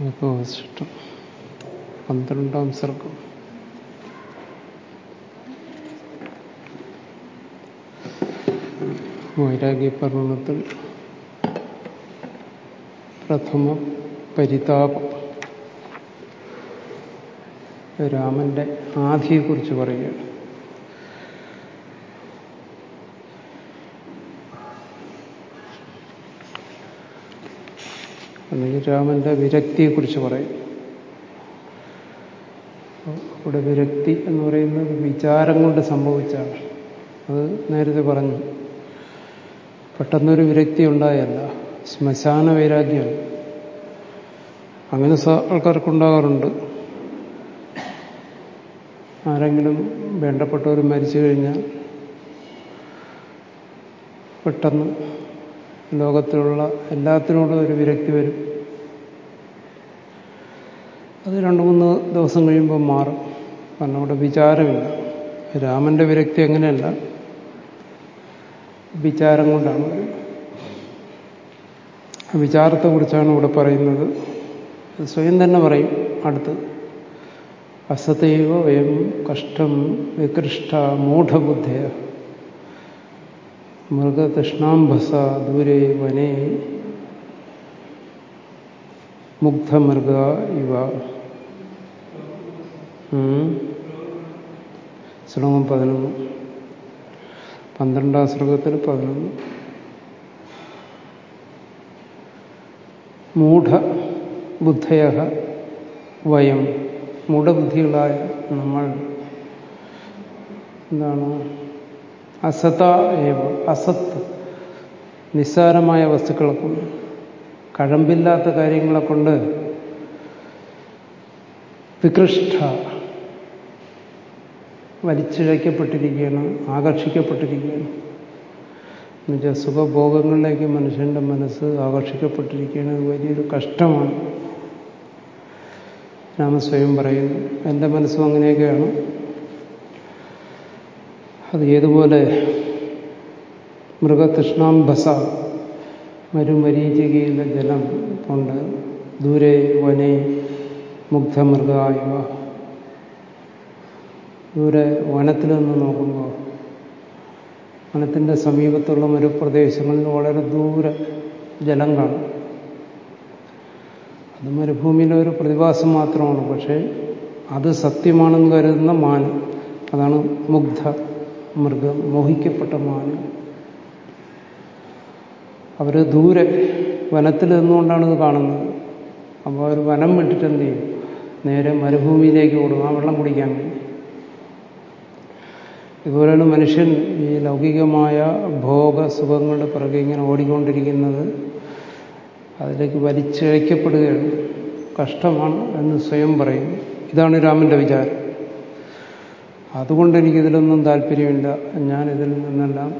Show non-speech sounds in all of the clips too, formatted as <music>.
ഏകവശിഷ്ടം പന്ത്രണ്ടാം സർഗം വൈരാഗ്യപർവണത്തിൽ പ്രഥമ പരിതാപം. രാമന്റെ ആധിയെക്കുറിച്ച് പറയുകയാണ്. അല്ലെങ്കിൽ രാമന്റെ വിരക്തിയെക്കുറിച്ച് പറയും. ഇവിടെ വിരക്തി എന്ന് പറയുന്നത് വിചാരം കൊണ്ട് സംഭവിച്ചാണ്. അത് നേരത്തെ പറഞ്ഞു. പെട്ടെന്നൊരു വിരക്തി ഉണ്ടായല്ല. ശ്മശാന വൈരാഗ്യം അങ്ങനെ ആൾക്കാർക്കുണ്ടാകാറുണ്ട്. ആരെങ്കിലും വേണ്ടപ്പെട്ടവർ മരിച്ചു കഴിഞ്ഞാൽ പെട്ടെന്ന് ലോകത്തിലുള്ള എല്ലാത്തിനോടും ഒരു വിരക്തി വരും. അത് രണ്ടു മൂന്ന് ദിവസം കഴിയുമ്പോൾ മാറും. കാരണം അവിടെ വിചാരമില്ല. രാമന്റെ വിരക്തി അങ്ങനെയല്ല. വിചാരം കൊണ്ടാണ്. വിചാരത്തെക്കുറിച്ചാണ് ഇവിടെ പറയുന്നത്. സ്വയം തന്നെ പറയും അടുത്ത്. അസതൈവ വയം കഷ്ടം വികൃഷ്ട മൂഢബുദ്ധയ. മൃഗതൃഷ്ണാംഭസ ദൂരെ വനേ മുഗ്ധമൃഗ ഇവ ശ്ലോകം പതിനൊന്ന്. പന്ത്രണ്ടാം ശ്ലോകത്തിൽ പതിനൊന്ന്. മൂഢബുദ്ധയ വയം. മൂഢബുദ്ധികളായ നമ്മൾ എന്താണ് അസത ഏവ അസത്ത് നിസ്സാരമായ വസ്തുക്കളെ കൊണ്ട് കഴമ്പില്ലാത്ത കാര്യങ്ങളെ കൊണ്ട് വികൃഷ്ട വലിച്ചിഴയ്ക്കപ്പെട്ടിരിക്കുകയാണ് ആകർഷിക്കപ്പെട്ടിരിക്കുകയാണ്. എന്നുവെച്ചാൽ സുഖഭോഗങ്ങളിലേക്ക് മനുഷ്യന്റെ മനസ്സ് ആകർഷിക്കപ്പെട്ടിരിക്കുകയാണ്. വലിയൊരു കഷ്ടമാണ്. രാമസ്വയം പറയുന്നു എന്റെ മനസ്സും അങ്ങനെയൊക്കെയാണ്. അത് ഏതുപോലെ? മൃഗതൃഷ്ണാംബസ മരുമരീചികയിലെ ജലം കൊണ്ട് ദൂരെ വനെ മുഗ്ധമൃഗായവ. ദൂരെ വനത്തിൽ നിന്ന് നോക്കുമ്പോൾ വനത്തിന്റെ സമീപത്തുള്ള മരുപ്രദേശങ്ങളിൽ വളരെ ദൂരെ ജലം കാണും. അത് മരുഭൂമിയിലെ ഒരു പ്രതിഭാസം മാത്രമാണ്. പക്ഷേ അത് സത്യമാണെന്ന് കരുതുന്ന മാനം അതാണ് മുഗ്ധ. മൃഗം മോഹിക്കപ്പെട്ട മാന്. അവർ ദൂരെ വനത്തിൽ നിന്നുകൊണ്ടാണ് ഇത് കാണുന്നത്. അപ്പോൾ അവർ വനം വിട്ടിട്ട് എന്ത് ചെയ്യും? നേരെ മരുഭൂമിയിലേക്ക് ഓടും ആ വെള്ളം കുടിക്കാൻ വേണ്ടി. ഇതുപോലെയാണ് മനുഷ്യൻ ഈ ലൗകികമായ ഭോഗ സുഖങ്ങളുടെ പിറകെ ഇങ്ങനെ ഓടിക്കൊണ്ടിരിക്കുന്നത്. അതിലേക്ക് വലിച്ചഴിക്കപ്പെടുകയാണ്. കഷ്ടമാണ് എന്ന് സ്വയം പറയും. ഇതാണ് രാമന്റെ വിചാരം. അതുകൊണ്ട് എനിക്കിതിലൊന്നും താല്പര്യമില്ല. ഞാൻ ഇതിൽ നിന്നെല്ലാം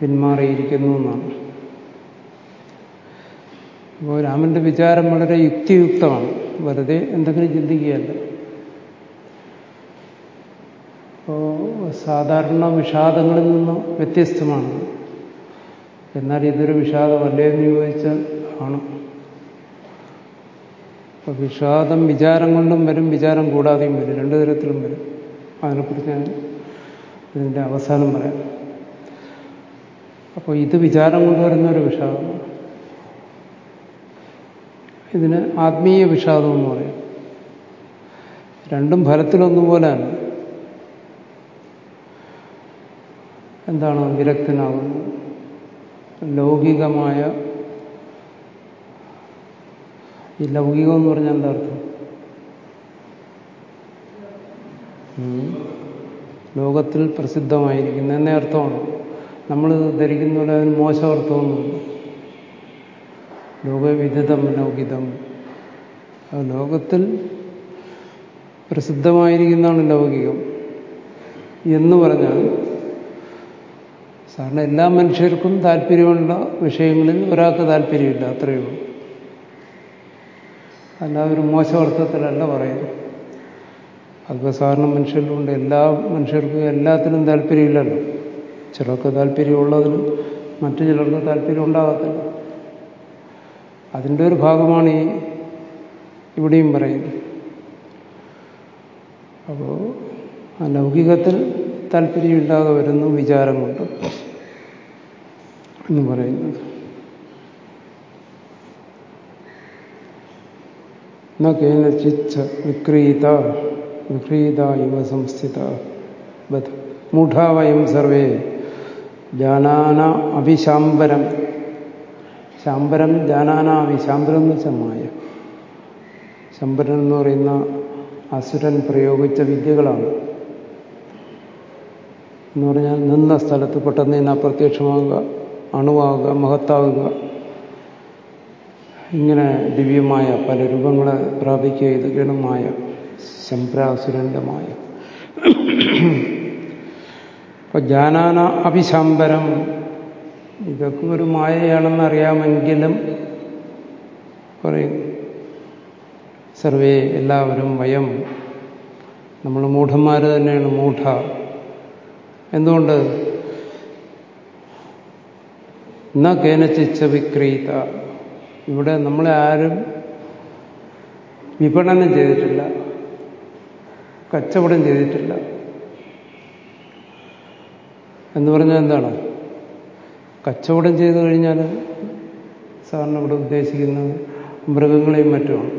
പിന്മാറിയിരിക്കുന്നു എന്നാണ്. അപ്പോൾ രാമന്റെ വിചാരം വളരെ യുക്തിയുക്തമാണ്. വെറുതെ എന്തെങ്കിലും ചിന്തിക്കുകയല്ല. അപ്പോൾ സാധാരണ വിഷാദങ്ങളിൽ നിന്ന് വ്യത്യസ്തമാണ്. എന്നാൽ ഇതൊരു വിഷാദമല്ലേ എന്ന് ചോദിച്ചാൽ ആണ്. വിഷാദം വിചാരം കൊണ്ടും വരും വിചാരം കൂടാതെയും വരും. രണ്ടു തരത്തിലും വരും. അതിനെക്കുറിച്ച് ഞാൻ ഇതിന്റെ അവസാനം പറയാം അപ്പോൾ ഇത് വിചാരം കൊണ്ടുവരുന്ന ഒരു വിഷാദമാണ് ഇതിന് ആത്മീയ വിഷാദം എന്ന് പറയും. രണ്ടും ഫലത്തിലൊന്നുപോലെയാണ് എന്താണ് വിരക്തനാകുന്നത് ലൗകികമായ ഈ ലൗകികം എന്ന് പറഞ്ഞാൽ എന്താ അർത്ഥം? ലോകത്തിൽ പ്രസിദ്ധമായിരിക്കുന്ന എന്നേ അർത്ഥമാണ്. നമ്മൾ ധരിക്കുന്ന പോലെ അതിന് മോശമർത്ഥമൊന്നുമില്ല ലോകവിദിതം ലൗകിതം ലോകത്തിൽ പ്രസിദ്ധമായിരിക്കുന്നതാണ് ലൗകികം. എന്ന് പറഞ്ഞാൽ സാറിന് എല്ലാ മനുഷ്യർക്കും താല്പര്യമുള്ള വിഷയങ്ങളിൽ ഒരാൾക്ക് താല്പര്യമില്ല അത്രയേ ഉള്ളൂ. അല്ലാതെ ഒരു മോശം പറയുന്നത്. അതിപ്പോൾ സാധാരണ മനുഷ്യരിലുണ്ട്. എല്ലാ മനുഷ്യർക്കും എല്ലാത്തിനും താല്പര്യമില്ലല്ലോ. ചിലർക്ക് താല്പര്യമുള്ളതിന് മറ്റു ചിലർക്ക് താല്പര്യം ഉണ്ടാകത്തില്ല അതിന്റെ ഒരു ഭാഗമാണ് ഈ ഇവിടെയും പറയുന്നത്. അപ്പോൾ ആ ലൗകികത്തിൽ താല്പര്യമില്ലാതെ വരുന്നു വിചാരം കൊണ്ട് എന്ന് പറയുന്നത്. കേനചിച്ച വിക്രീത വിക്രീത ഇവ സംസ്ഥിത മൂഢാ വയം സർവേ ജാനാന അഭിശാംബരം ശാംബരം ജാനാന അഭിശാംബരം എന്ന് വെച്ചാൽ മായ। ശംബരൻ എന്ന് പറയുന്ന അസുരൻ പ്രയോഗിച്ച വിദ്യകളാണ്. എന്ന് പറഞ്ഞാൽ നിന്ന സ്ഥലത്ത് പെട്ടെന്ന് തന്നെ അപ്രത്യക്ഷമാകുക അണുവാകുക മഹത്താവുക ഇങ്ങനെ ദിവ്യമായ പല രൂപങ്ങളെ പ്രാപിക്കുക ഇതൊക്കെയാണ് മായ. ശംഭ്രാസുരന്റെ മായ അപ്പൊ ജാനാന അഭിശാംബരം ഇതൊക്കെ ഒരു മായയാണെന്ന് അറിയാമെങ്കിലും പറയും. സർവേ എല്ലാവരും വയം. നമ്മൾ മൂഢന്മാർ തന്നെയാണ് മൂഢ. എന്തുകൊണ്ട്? ന കേനച്ചിച്ച വിക്രീത. ഇവിടെ നമ്മളെ ആരും വിപണനം ചെയ്തിട്ടില്ല. കച്ചവടം ചെയ്തിട്ടില്ല. എന്ന് പറഞ്ഞാൽ എന്താണ്? കച്ചവടം ചെയ്തു കഴിഞ്ഞാൽ സാറിന് ഇവിടെ ഉദ്ദേശിക്കുന്നത് മൃഗങ്ങളെയും മറ്റുമാണ്.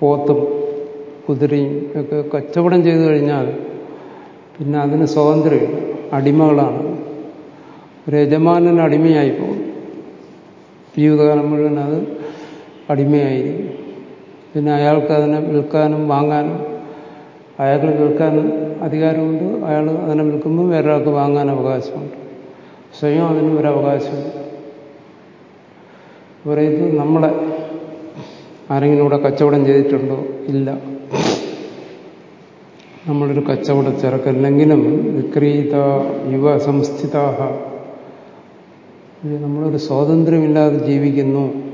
പോത്തും കുതിരയും ഒക്കെ കച്ചവടം ചെയ്തു കഴിഞ്ഞാൽ പിന്നെ അതിന് സ്വാതന്ത്ര്യമില്ല അടിമകളാണ്. ഒരു യജമാനൻ അടിമയായി പോകും. ജീവിതകാലം മുഴുവൻ അത് അടിമയായിരിക്കും. പിന്നെ അയാൾക്ക് അതിനെ വിൽക്കാനും വാങ്ങാനും അയാൾക്ക് വിൽക്കാനും അധികാരമുണ്ട്. അയാൾ അതിനെ വിൽക്കുമ്പോൾ വേറൊരാൾക്ക് വാങ്ങാൻ അവകാശമുണ്ട്. സ്വയം അതിനും ഒരു അവകാശമുണ്ട്. പറയുന്നത് നമ്മളെ ആരെങ്കിലും ഇവിടെ കച്ചവടം ചെയ്തിട്ടുണ്ടോ? ഇല്ല. നമ്മളൊരു കച്ചവട ചിറക്കല്ലെങ്കിലും വിക്രീത യുവ സംസ്ഥിതാഹ. നമ്മളൊരു സ്വാതന്ത്ര്യമില്ലാതെ ജീവിക്കുന്നു.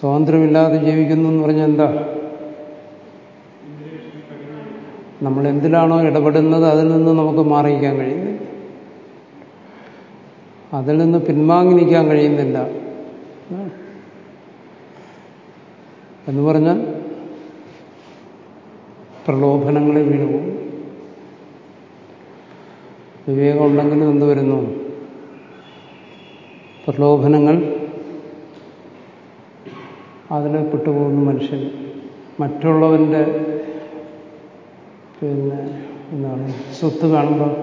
സ്വാതന്ത്ര്യമില്ലാതെ ജീവിക്കുന്നു എന്ന് പറഞ്ഞാൽ എന്താ? നമ്മൾ എന്തിലാണോ ഇടപെടുന്നത് അതിൽ നിന്ന് നമുക്ക് മാറിയിക്കാൻ കഴിയുന്നില്ല. അതിൽ നിന്ന് പിൻവാങ്ങി നിൽക്കാൻ കഴിയുന്നില്ല. എന്ന് പറഞ്ഞാൽ പ്രലോഭനങ്ങളെ വീണുപോകും വിവേകമുണ്ടെങ്കിലും എന്ത് വരുന്നു? പ്രലോഭനങ്ങൾ അതിനെ പെട്ടുപോകുന്ന മനുഷ്യൻ. മറ്റുള്ളവന്റെ പിന്നെ എന്താണ് സ്വത്ത് കാണുമ്പോൾ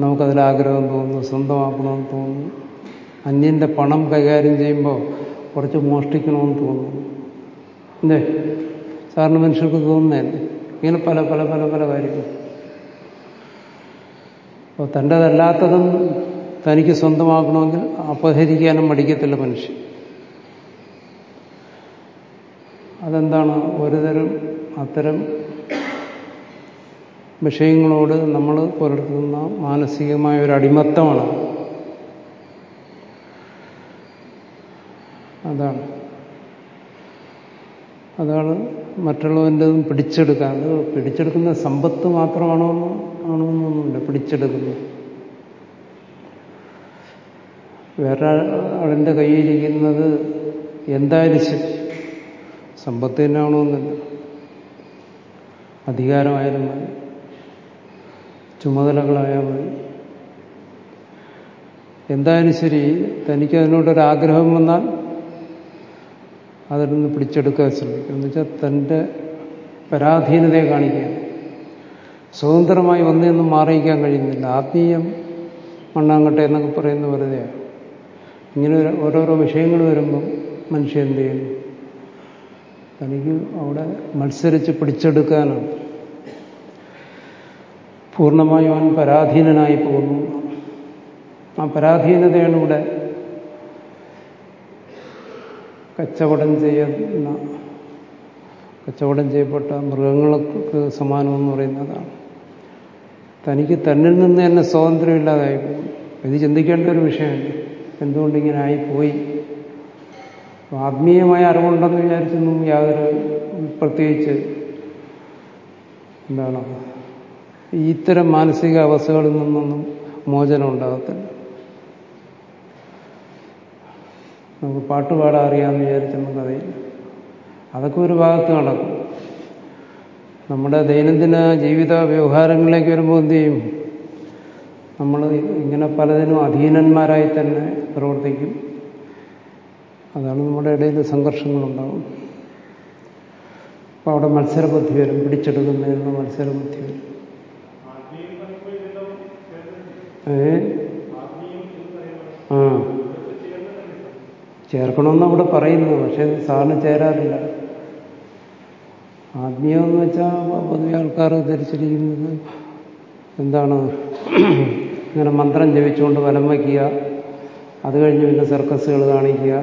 നമുക്കതിൽ ആഗ്രഹം തോന്നുന്നു സ്വന്തമാക്കണമെന്ന് തോന്നുന്നു. അന്യന്റെ പണം കൈകാര്യം ചെയ്യുമ്പോൾ കുറച്ച് മോഷ്ടിക്കണമെന്ന് തോന്നുന്നു. അല്ലേ സാറിന് മനുഷ്യർക്ക് തോന്നുന്നതല്ലേ? ഇങ്ങനെ പല പല പല പല കാര്യങ്ങൾ. അപ്പോൾ തന്റെതല്ലാത്തതും തനിക്ക് സ്വന്തമാക്കണമെങ്കിൽ അപഹരിക്കാനും മടിക്കത്തില്ല മനുഷ്യൻ. അതെന്താണ്? ഒരുതരം അത്തരം വിഷയങ്ങളോട് നമ്മൾ പുലർത്തുന്ന മാനസികമായ ഒരു അടിമത്തമാണ്. അതാണ്. അതാണ് മറ്റുള്ളവന്റെതും പിടിച്ചെടുക്കാൻ. അത് പിടിച്ചെടുക്കുന്ന സമ്പത്ത് മാത്രമാണോ ആണോ എന്നൊന്നുമില്ല. പിടിച്ചെടുക്കുന്നത്. വേറെ ആളിന്റെ കയ്യിലിരിക്കുന്നത് എന്തായാലും ശരി. സമ്പത്ത് തന്നെയാണോന്നില്ല അധികാരമായാലും മതി. ചുമതലകളായാൽ മതി. എന്തായാലും ശരി തനിക്ക് അതിനോടൊരാഗ്രഹം വന്നാൽ അതിൽ നിന്ന് പിടിച്ചെടുക്കാൻ ശ്രമിക്കും എന്ന് വെച്ചാൽ തന്റെ പരാധീനതയെ കാണിക്കുകയാണ് സ്വതന്ത്രമായി ഒന്നിയൊന്നും മാറിയിക്കാൻ കഴിയുന്നില്ല. ആത്മീയം മണ്ണാങ്കട്ടെ എന്നൊക്കെ പറയുന്ന വെറുതെയാണ്. ഇങ്ങനെ ഓരോരോ വിഷയങ്ങൾ വരുമ്പം മനുഷ്യൻ എന്ത് ചെയ്യുന്നു? തനിക്ക് അവിടെ മത്സരിച്ച് പിടിച്ചെടുക്കാനാണ്. പൂർണമായും അവൻ പരാധീനനായി പോകുന്നു. ആ പരാധീനതയാണ് ഇവിടെ കച്ചവടം ചെയ്യുന്ന കച്ചവടം ചെയ്യപ്പെട്ട മൃഗങ്ങൾക്ക് സമാനമെന്ന് പറയുന്നതാണ്. തനിക്ക് തന്നിൽ നിന്ന് തന്നെ സ്വാതന്ത്ര്യമില്ലാതായി പോകും ഇത് ചിന്തിക്കേണ്ട ഒരു വിഷയമാണ് എന്തുകൊണ്ടിങ്ങനെ ആയിപ്പോയി? ആത്മീയമായ അറിവുണ്ടെന്ന് വിചാരിച്ചൊന്നും യാതൊരു പ്രത്യേകിച്ച് എന്താണ് ഇത്തരം മാനസിക അവസ്ഥകളിൽ നിന്നൊന്നും മോചനം ഉണ്ടാകത്തില്ല. നമുക്ക് പാട്ട് പാടാൻ അറിയാമെന്ന് വിചാരിച്ചൊന്നും കഥയില്ല. അതൊക്കെ ഒരു ഭാഗത്ത് നടക്കും. നമ്മുടെ ദൈനംദിന ജീവിത വ്യവഹാരങ്ങളിലേക്ക് വരുമ്പോൾ എന്ത് ചെയ്യും? നമ്മൾ ഇങ്ങനെ പലതിനും അധീനന്മാരായി തന്നെ പ്രവർത്തിക്കും. അതാണ് നമ്മുടെ ഇടയിൽ സംഘർഷങ്ങളുണ്ടാവും. അപ്പൊ അവിടെ മത്സരബുദ്ധി വരും പിടിച്ചെടുക്കുന്നതിനുള്ള മത്സരബുദ്ധി വരും. ഏ? ആ. ചേർക്കണമെന്ന് അവിടെ പറയുന്നു പക്ഷെ സാറിന് ചേരാറില്ല. ആത്മീയം എന്ന് വെച്ചാൽ പൊതുവെ ആൾക്കാർ ധരിച്ചിരിക്കുന്നത് എന്താണ്? ഇങ്ങനെ മന്ത്രം ജപിച്ചുകൊണ്ട് വലം വയ്ക്കുക അത് കഴിഞ്ഞ് പിന്നെ സർക്കസുകൾ കാണിക്കുക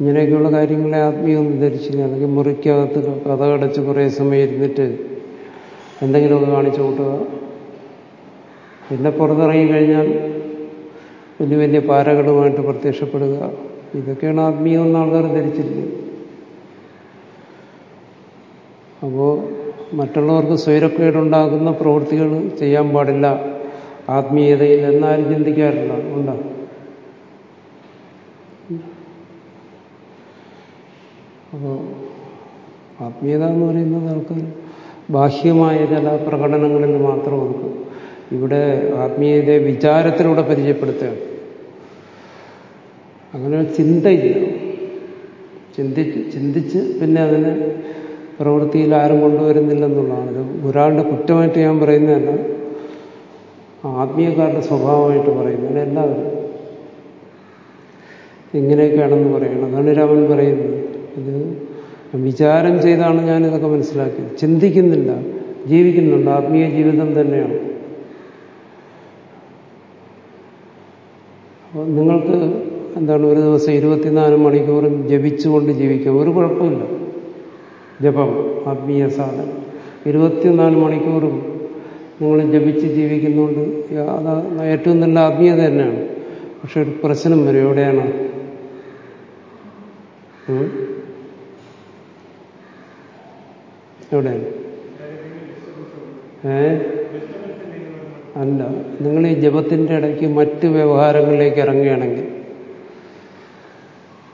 ഇങ്ങനെയൊക്കെയുള്ള കാര്യങ്ങളെ ആത്മീയം ധരിച്ചില്ല. അല്ലെങ്കിൽ മുറിക്കകത്ത് കഥ അടച്ച് കുറേ സമയം ഇരുന്നിട്ട് എന്തെങ്കിലുമൊക്കെ കാണിച്ചു കൂട്ടുക. പിന്നെ പുറത്തിറങ്ങി കഴിഞ്ഞാൽ വലിയ വലിയ പാരകളുമായിട്ട് പ്രത്യക്ഷപ്പെടുക. ഇതൊക്കെയാണ് ആത്മീയം എന്ന് ആൾക്കാർ ധരിച്ചിരിക്കുന്നത് അപ്പോൾ മറ്റുള്ളവർക്ക് സ്വൈരക്കേടുണ്ടാകുന്ന പ്രവൃത്തികൾ ചെയ്യാൻ പാടില്ല. ആത്മീയതയിൽ എന്നാരും ചിന്തിക്കാറില്ല. ഉണ്ടോ അപ്പോൾ ആത്മീയത എന്ന് പറയുന്നത് ആൾക്കാർ ബാഹ്യമായ ചില പ്രകടനങ്ങളിൽ മാത്രം ഒതുക്കും ഇവിടെ ആത്മീയതയെ വിചാരത്തിലൂടെ പരിചയപ്പെടുത്തുകയാണ് അങ്ങനെ ചിന്തയില്ല ചിന്തിച്ച് ചിന്തിച്ച് പിന്നെ അതിനെ പ്രവൃത്തിയിൽ ആരും കൊണ്ടുവരുന്നില്ലെന്നുള്ളതാണ്. ഇത് ഒരാളുടെ കുറ്റമായിട്ട് ഞാൻ പറയുന്നതല്ല ആത്മീയക്കാരുടെ സ്വഭാവമായിട്ട് പറയുന്നത് എല്ലാവരും. ഇങ്ങനെയൊക്കെയാണെന്ന് പറയണം. അതാണ് രാമൻ പറയുന്നത്. ഇത് വിചാരം ചെയ്താണ് ഞാനിതൊക്കെ മനസ്സിലാക്കിയത്. ചിന്തിക്കുന്നില്ല. ജീവിക്കുന്നുണ്ട്. ആത്മീയ ജീവിതം തന്നെയാണ്. അപ്പോൾ നിങ്ങൾക്ക് എന്താണ് ഒരു ദിവസം ഇരുപത്തിനാല് മണിക്കൂറും ജപിച്ചുകൊണ്ട് ജീവിക്കാം. ഒരു കുഴപ്പമില്ല. ജപം ആത്മീയ സാധനം. ഇരുപത്തിനാല് മണിക്കൂറും നിങ്ങൾ ജപിച്ച് ജീവിക്കുന്നുണ്ട് അത് ഏറ്റവും നല്ല ആത്മീയത തന്നെയാണ്. പക്ഷെ ഒരു പ്രശ്നം വരും എവിടെയാണ്? എവിടെയാണ് ഏ? അല്ല. നിങ്ങൾ ഈ ജപത്തിന്റെ ഇടയ്ക്ക് മറ്റ് വ്യവഹാരങ്ങളിലേക്ക് ഇറങ്ങുകയാണെങ്കിൽ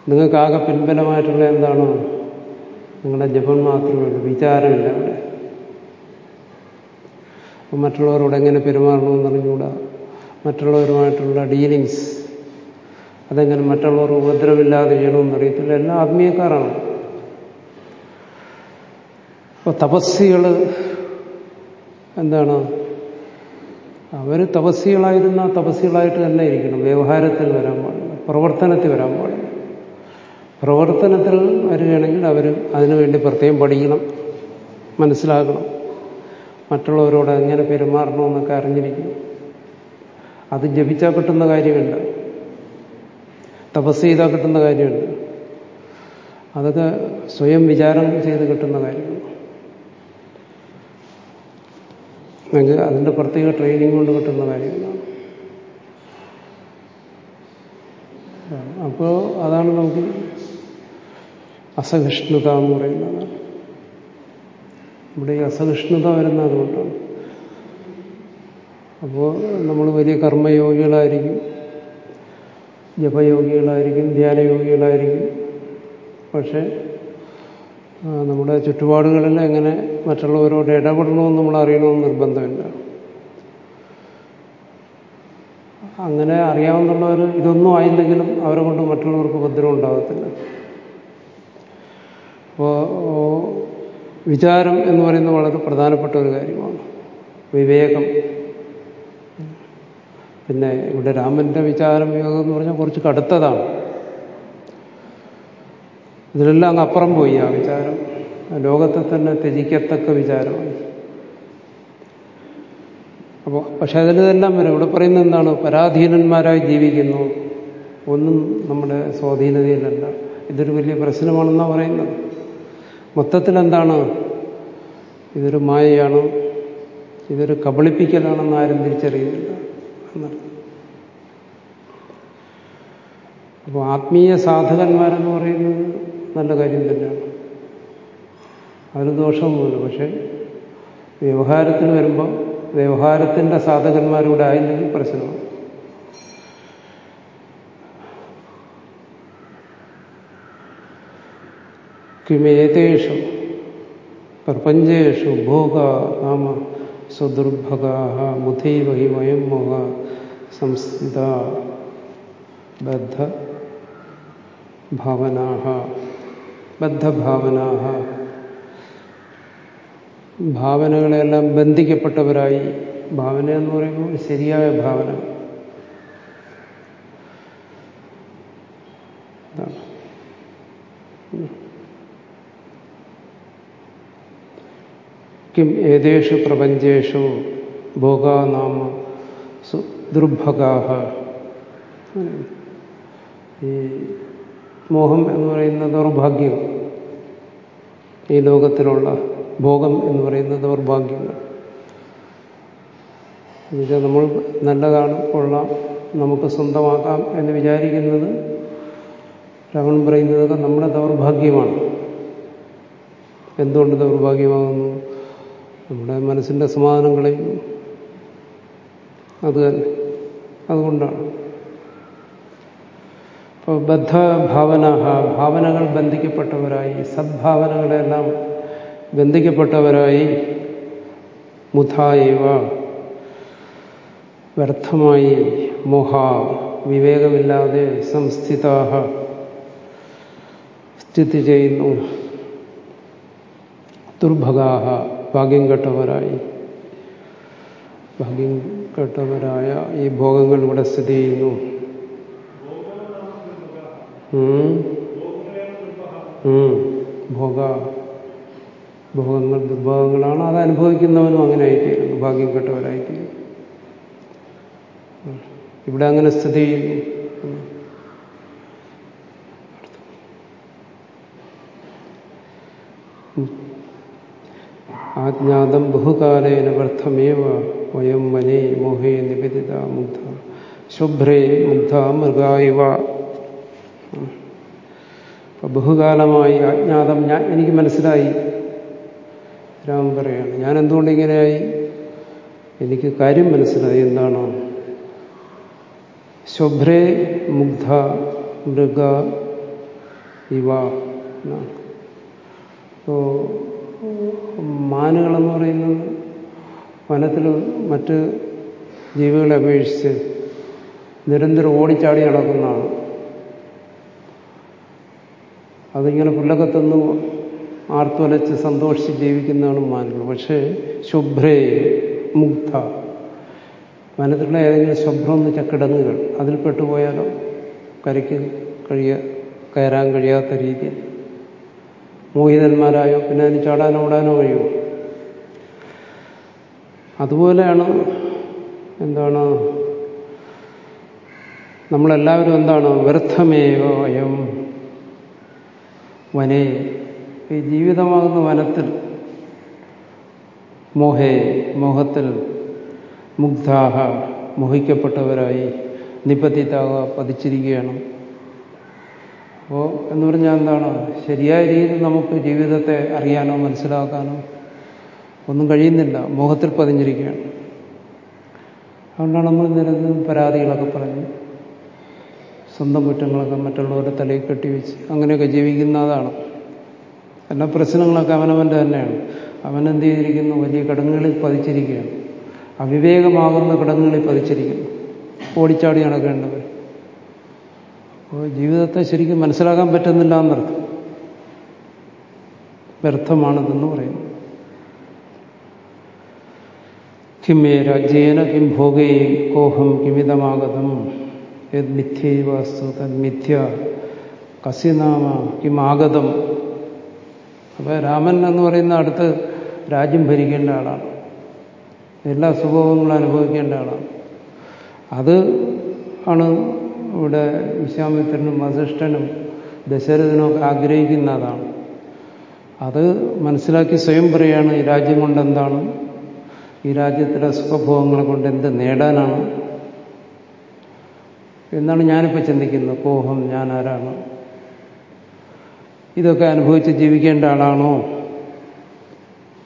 നിങ്ങൾക്കാകെ പിൻബലമായിട്ടുള്ള എന്താണോ? നിങ്ങളുടെ ജപം മാത്രമേ ഉള്ളൂ. വിചാരമില്ല അവിടെ. മറ്റുള്ളവരോട് എങ്ങനെ പെരുമാറണമെന്ന് അറിഞ്ഞുകൂടാ? മറ്റുള്ളവരുമായിട്ടുള്ള ഡീലിങ്സ് അതെങ്ങനെ മറ്റുള്ളവർ ഉപദ്രവമില്ലാതെ ചെയ്യണമെന്നറിയത്തില്ല എല്ലാം ആത്മീയക്കാരാണ്. അപ്പോൾ തപസ്സികൾ എന്താണ്? അവർ തപസ്സികളായിരുന്ന തപസ്സികളായിട്ട് തന്നെ ഇരിക്കണം. വ്യവഹാരത്തിൽ വരാൻ പാടില്ല. പ്രവർത്തനത്തിൽ വരാൻ പാടില്ല. പ്രവർത്തനത്തിൽ വരികയാണെങ്കിൽ അവർ അതിനുവേണ്ടി പ്രത്യേകം പഠിക്കണം. മനസ്സിലാക്കണം. മറ്റുള്ളവരോട് എങ്ങനെ പെരുമാറണമെന്നൊക്കെ അറിഞ്ഞിരിക്കണം. അത് ജപിച്ചാൽ കിട്ടുന്ന കാര്യമല്ല. തപസ് ചെയ്താൽ കിട്ടുന്ന കാര്യമല്ല. അതൊക്കെ സ്വയം വിചാരം ചെയ്ത് കിട്ടുന്ന കാര്യമാണ്. അല്ലെങ്കിൽ അതിന്റെ പ്രത്യേക ട്രെയിനിങ് കൊണ്ട് കിട്ടുന്ന കാര്യങ്ങളാണ്. അപ്പോൾ അതാണ് നമുക്ക് അസഹിഷ്ണുത എന്ന് പറയുന്നത്. ഇവിടെ ഈ അസഹിഷ്ണുത വരുന്ന അതുകൊണ്ടാണ് അപ്പോൾ നമ്മൾ വലിയ കർമ്മയോഗികളായിരിക്കും ജപയോഗികളായിരിക്കും ധ്യാനയോഗികളായിരിക്കും. പക്ഷെ നമ്മുടെ ചുറ്റുപാടുകളിൽ എങ്ങനെ മറ്റുള്ളവരോട് ഇടപെടണമെന്ന് നമ്മൾ അറിയണമെന്ന് നിർബന്ധമില്ല. അങ്ങനെ അറിയാവുന്നുള്ളവർ ഇതൊന്നും ആയില്ലെങ്കിലും അവരെ കൊണ്ട് മറ്റുള്ളവർക്ക് ഉപദ്രവം ഉണ്ടാകത്തില്ല. അപ്പോൾ വിചാരം എന്ന് പറയുന്നത് വളരെ പ്രധാനപ്പെട്ട ഒരു കാര്യമാണ്. വിവേകം. പിന്നെ ഇവിടെ രാമന്റെ വിചാരം വിവേകം എന്ന് പറഞ്ഞാൽ കുറച്ച് കടുത്തതാണ്. ഇതിലെല്ലാം അങ്ങ് അപ്പുറം പോയി ആ വിചാരം. ലോകത്തെ തന്നെ ത്യജിക്കത്തക്ക വിചാരമാണ്. അപ്പോൾ പക്ഷെ അതിലെല്ലാം വരും. ഇവിടെ പറയുന്നത് എന്താണ്? പരാധീനന്മാരായി ജീവിക്കുന്നു. ഒന്നും നമ്മുടെ സ്വാധീനതയിലല്ല. ഇതൊരു വലിയ പ്രശ്നമാണെന്നാണ് പറയുന്നത്. മൊത്തത്തിൽ എന്താണ് ഇതൊരു മായയാണ്. ഇതൊരു കബളിപ്പിക്കലാണെന്ന് ആരും തിരിച്ചറിയുന്നില്ല എന്നർത്ഥം. അപ്പോൾ ആത്മീയ സാധകന്മാരെന്ന് പറയുന്നത് നല്ല കാര്യം തന്നെയാണ്. അതിന് ദോഷമൊന്നുമില്ല. പക്ഷേ വ്യവഹാരത്തിന് വരുമ്പോൾ വ്യവഹാരത്തിന്റെ സാധകന്മാരൂടെ ആയില്ലെങ്കിൽ പ്രശ്നമാണ്. കിമേതേഷു പ്രപഞ്ചേഷു ഭോഗ നാമ സുദുർഭഗ ബുധൈവ ഹി വയം മോഹ സംസ്ഥിത ബദ്ധ ഭാവനാഹ. ബദ്ധഭാവനാഹ. ഭാവനകളെല്ലാം ബന്ധിക്കപ്പെട്ടവരായി. ഭാവന എന്ന് പറയുമ്പോൾ ശരിയായ ഭാവന. കിം ഏതേഷു പ്രപഞ്ചേഷു ഭോഗാനാമ ദുർഭഗാഹ. ഈ മോഹം എന്ന് പറയുന്ന ദൗർഭാഗ്യം. ഈ ലോകത്തിലുള്ള ഭോഗം എന്ന് പറയുന്ന ദൗർഭാഗ്യങ്ങൾ. എന്നുവെച്ചാൽ നമ്മൾ നല്ലതാണ് കൊള്ളാം നമുക്ക് സ്വന്തമാക്കാം എന്ന് വിചാരിക്കുന്നത് രാവൺ പറയുന്നതൊക്കെ നമ്മുടെ ദൗർഭാഗ്യമാണ്. എന്തുകൊണ്ട് ദൗർഭാഗ്യമാകുന്നു? നമ്മുടെ മനസ്സിന്റെ സമാധാനങ്ങളെയും അത് തന്നെ. അതുകൊണ്ടാണ്. അപ്പോൾ ബദ്ധഭാവന ഭാവനകൾ ബന്ധിക്കപ്പെട്ടവരായി സദ്ഭാവനകളെല്ലാം ബന്ധിക്കപ്പെട്ടവരായി മുഥായവ വ്യർത്ഥമായി മോഹ വിവേകമില്ലാതെ സംസ്ഥിതാഹ സ്ഥിതി ചെയ്യുന്നു. ദുർഭഗാഹ ഭാഗ്യം കെട്ടവരായി. ഭാഗ്യം കെട്ടവരായ ഈ ഭോഗങ്ങൾ ഇവിടെ സ്ഥിതി ചെയ്യുന്നു. ഭോഗ ഭോഗങ്ങൾ ദുർഭോഗങ്ങളാണ് അത് അനുഭവിക്കുന്നവനും അങ്ങനെ ആയിത്തീരുന്നു. ഭാഗ്യം കെട്ടവരായിത്തീരുന്നു. ഇവിടെ അങ്ങനെ സ്ഥിതി ചെയ്യുന്നു. ആജ്ഞാതം ബഹുകാലേന വ്യർത്ഥമേവ വയം വനേ മോഹേ നിബദിത മുഗ്ധ. ശുഭ്രേ മുഗ്ധ മൃഗായുവ. ബഹുകാലമായി അജ്ഞാതം ഞാൻ എനിക്ക് മനസ്സിലായി. രാമൻ പറയാണ് ഞാൻ എന്തുകൊണ്ട് ഇങ്ങനെയായി? എനിക്ക് കാര്യം മനസ്സിലായി. എന്താണ്? ശുഭ്രേ മുഗ്ധ മൃഗ ഇവ എന്നാണ്. അപ്പോൾ മാനുകളെന്ന് പറയുന്നത് വനത്തിൽ മറ്റ് ജീവികളെ അപേക്ഷിച്ച് നിരന്തരം ഓടിച്ചാടി നടക്കുന്നതാണ്. അതിങ്ങനെ പുല്ലൊക്കെ തിന്ന് ആർത്തുലച്ച് സന്തോഷിച്ച് ജീവിക്കുന്നതാണ് മാനുകൾ പക്ഷേ ശുഭ്രേ മുക്ത വനത്തിലുള്ള ഏതെങ്കിലും ശുഭ്രം എന്ന് കിടങ്ങുകൾ അതിൽ പെട്ടുപോയാലോ? കരയ്ക്ക് കഴിയ കയറാൻ കഴിയാത്ത രീതിയിൽ മോഹിതന്മാരായോ? പിന്നെ അതിന് ചാടാനോ ഓടാനോ കഴിയുമോ അതുപോലെയാണ് എന്താണ്? നമ്മളെല്ലാവരും എന്താണ്? വ്യർത്ഥമേവ വയം വനേ. ഈ ജീവിതമാകുന്ന വനത്തിൽ മോഹേ മോഹത്തിൽ മുഗ്ധാഹ മോഹിക്കപ്പെട്ടവരായി നിപ്പത്തിത്താവുക പതിച്ചിരിക്കുകയാണ്. അപ്പോൾ എന്ന് പറഞ്ഞാൽ എന്താണ്? ശരിയായ രീതിയിൽ നമുക്ക് ജീവിതത്തെ അറിയാനോ മനസ്സിലാക്കാനോ ഒന്നും കഴിയുന്നില്ല. മോഹത്തിൽ പതിഞ്ഞിരിക്കുകയാണ്. അതുകൊണ്ടാണ് നമ്മൾ നിരന്തരം പരാതികളൊക്കെ പറഞ്ഞു സ്വന്തം കുറ്റങ്ങളൊക്കെ മറ്റുള്ളവരുടെ തലയിൽ കെട്ടിവെച്ച് അങ്ങനെയൊക്കെ ജീവിക്കുന്ന അതാണ് എല്ലാ പ്രശ്നങ്ങളൊക്കെ അവനവന്റെ തന്നെയാണ്. അവനെന്ത് ചെയ്തിരിക്കുന്നു? വലിയ കിടങ്ങുകളിൽ പതിച്ചിരിക്കുകയാണ്. അവിവേകമാകുന്ന കിടങ്ങുകളിൽ പതിച്ചിരിക്കുന്നു. ഓടിച്ചാടി നടക്കേണ്ടവർ അപ്പോൾ ജീവിതത്തെ ശരിക്കും മനസ്സിലാക്കാൻ പറ്റുന്നില്ല എന്നർത്ഥം. വ്യർത്ഥമാണിതെന്ന് പറയുന്നു. കിമേ രാജ്യേന കിം ഭോഗേ കോഹം കിമിതമാഗതം. യത് മിഥ്യൈവാസ്തു തത് മിഥ്യ കസ്യനാമ കിം ആഗതം അപ്പോൾ രാമൻ എന്ന് പറയുന്ന അടുത്ത് രാജ്യം ഭരിക്കേണ്ട ആളാണ്. എല്ലാ സുഭോഗങ്ങളും അനുഭവിക്കേണ്ട ആളാണ്. അത് ആണ് ഇവിടെ വിശ്വാമിത്രനും വസിഷ്ഠനും ദശരഥനുമൊക്കെ ആഗ്രഹിക്കുന്ന അതാണ് അത് മനസ്സിലാക്കി സ്വയം പറയാണ് ഈ രാജ്യം കൊണ്ട് എന്താണ് ഈ രാജ്യത്തിലെ സുഖഭോഗങ്ങളെ കൊണ്ട് എന്ത് നേടാനാണ്? എന്നാണ് ഞാനിപ്പോൾ ചിന്തിക്കുന്നത്. കോഹം ഞാൻ ആരാണ്? ഇതൊക്കെ അനുഭവിച്ച് ജീവിക്കേണ്ട ആളാണോ?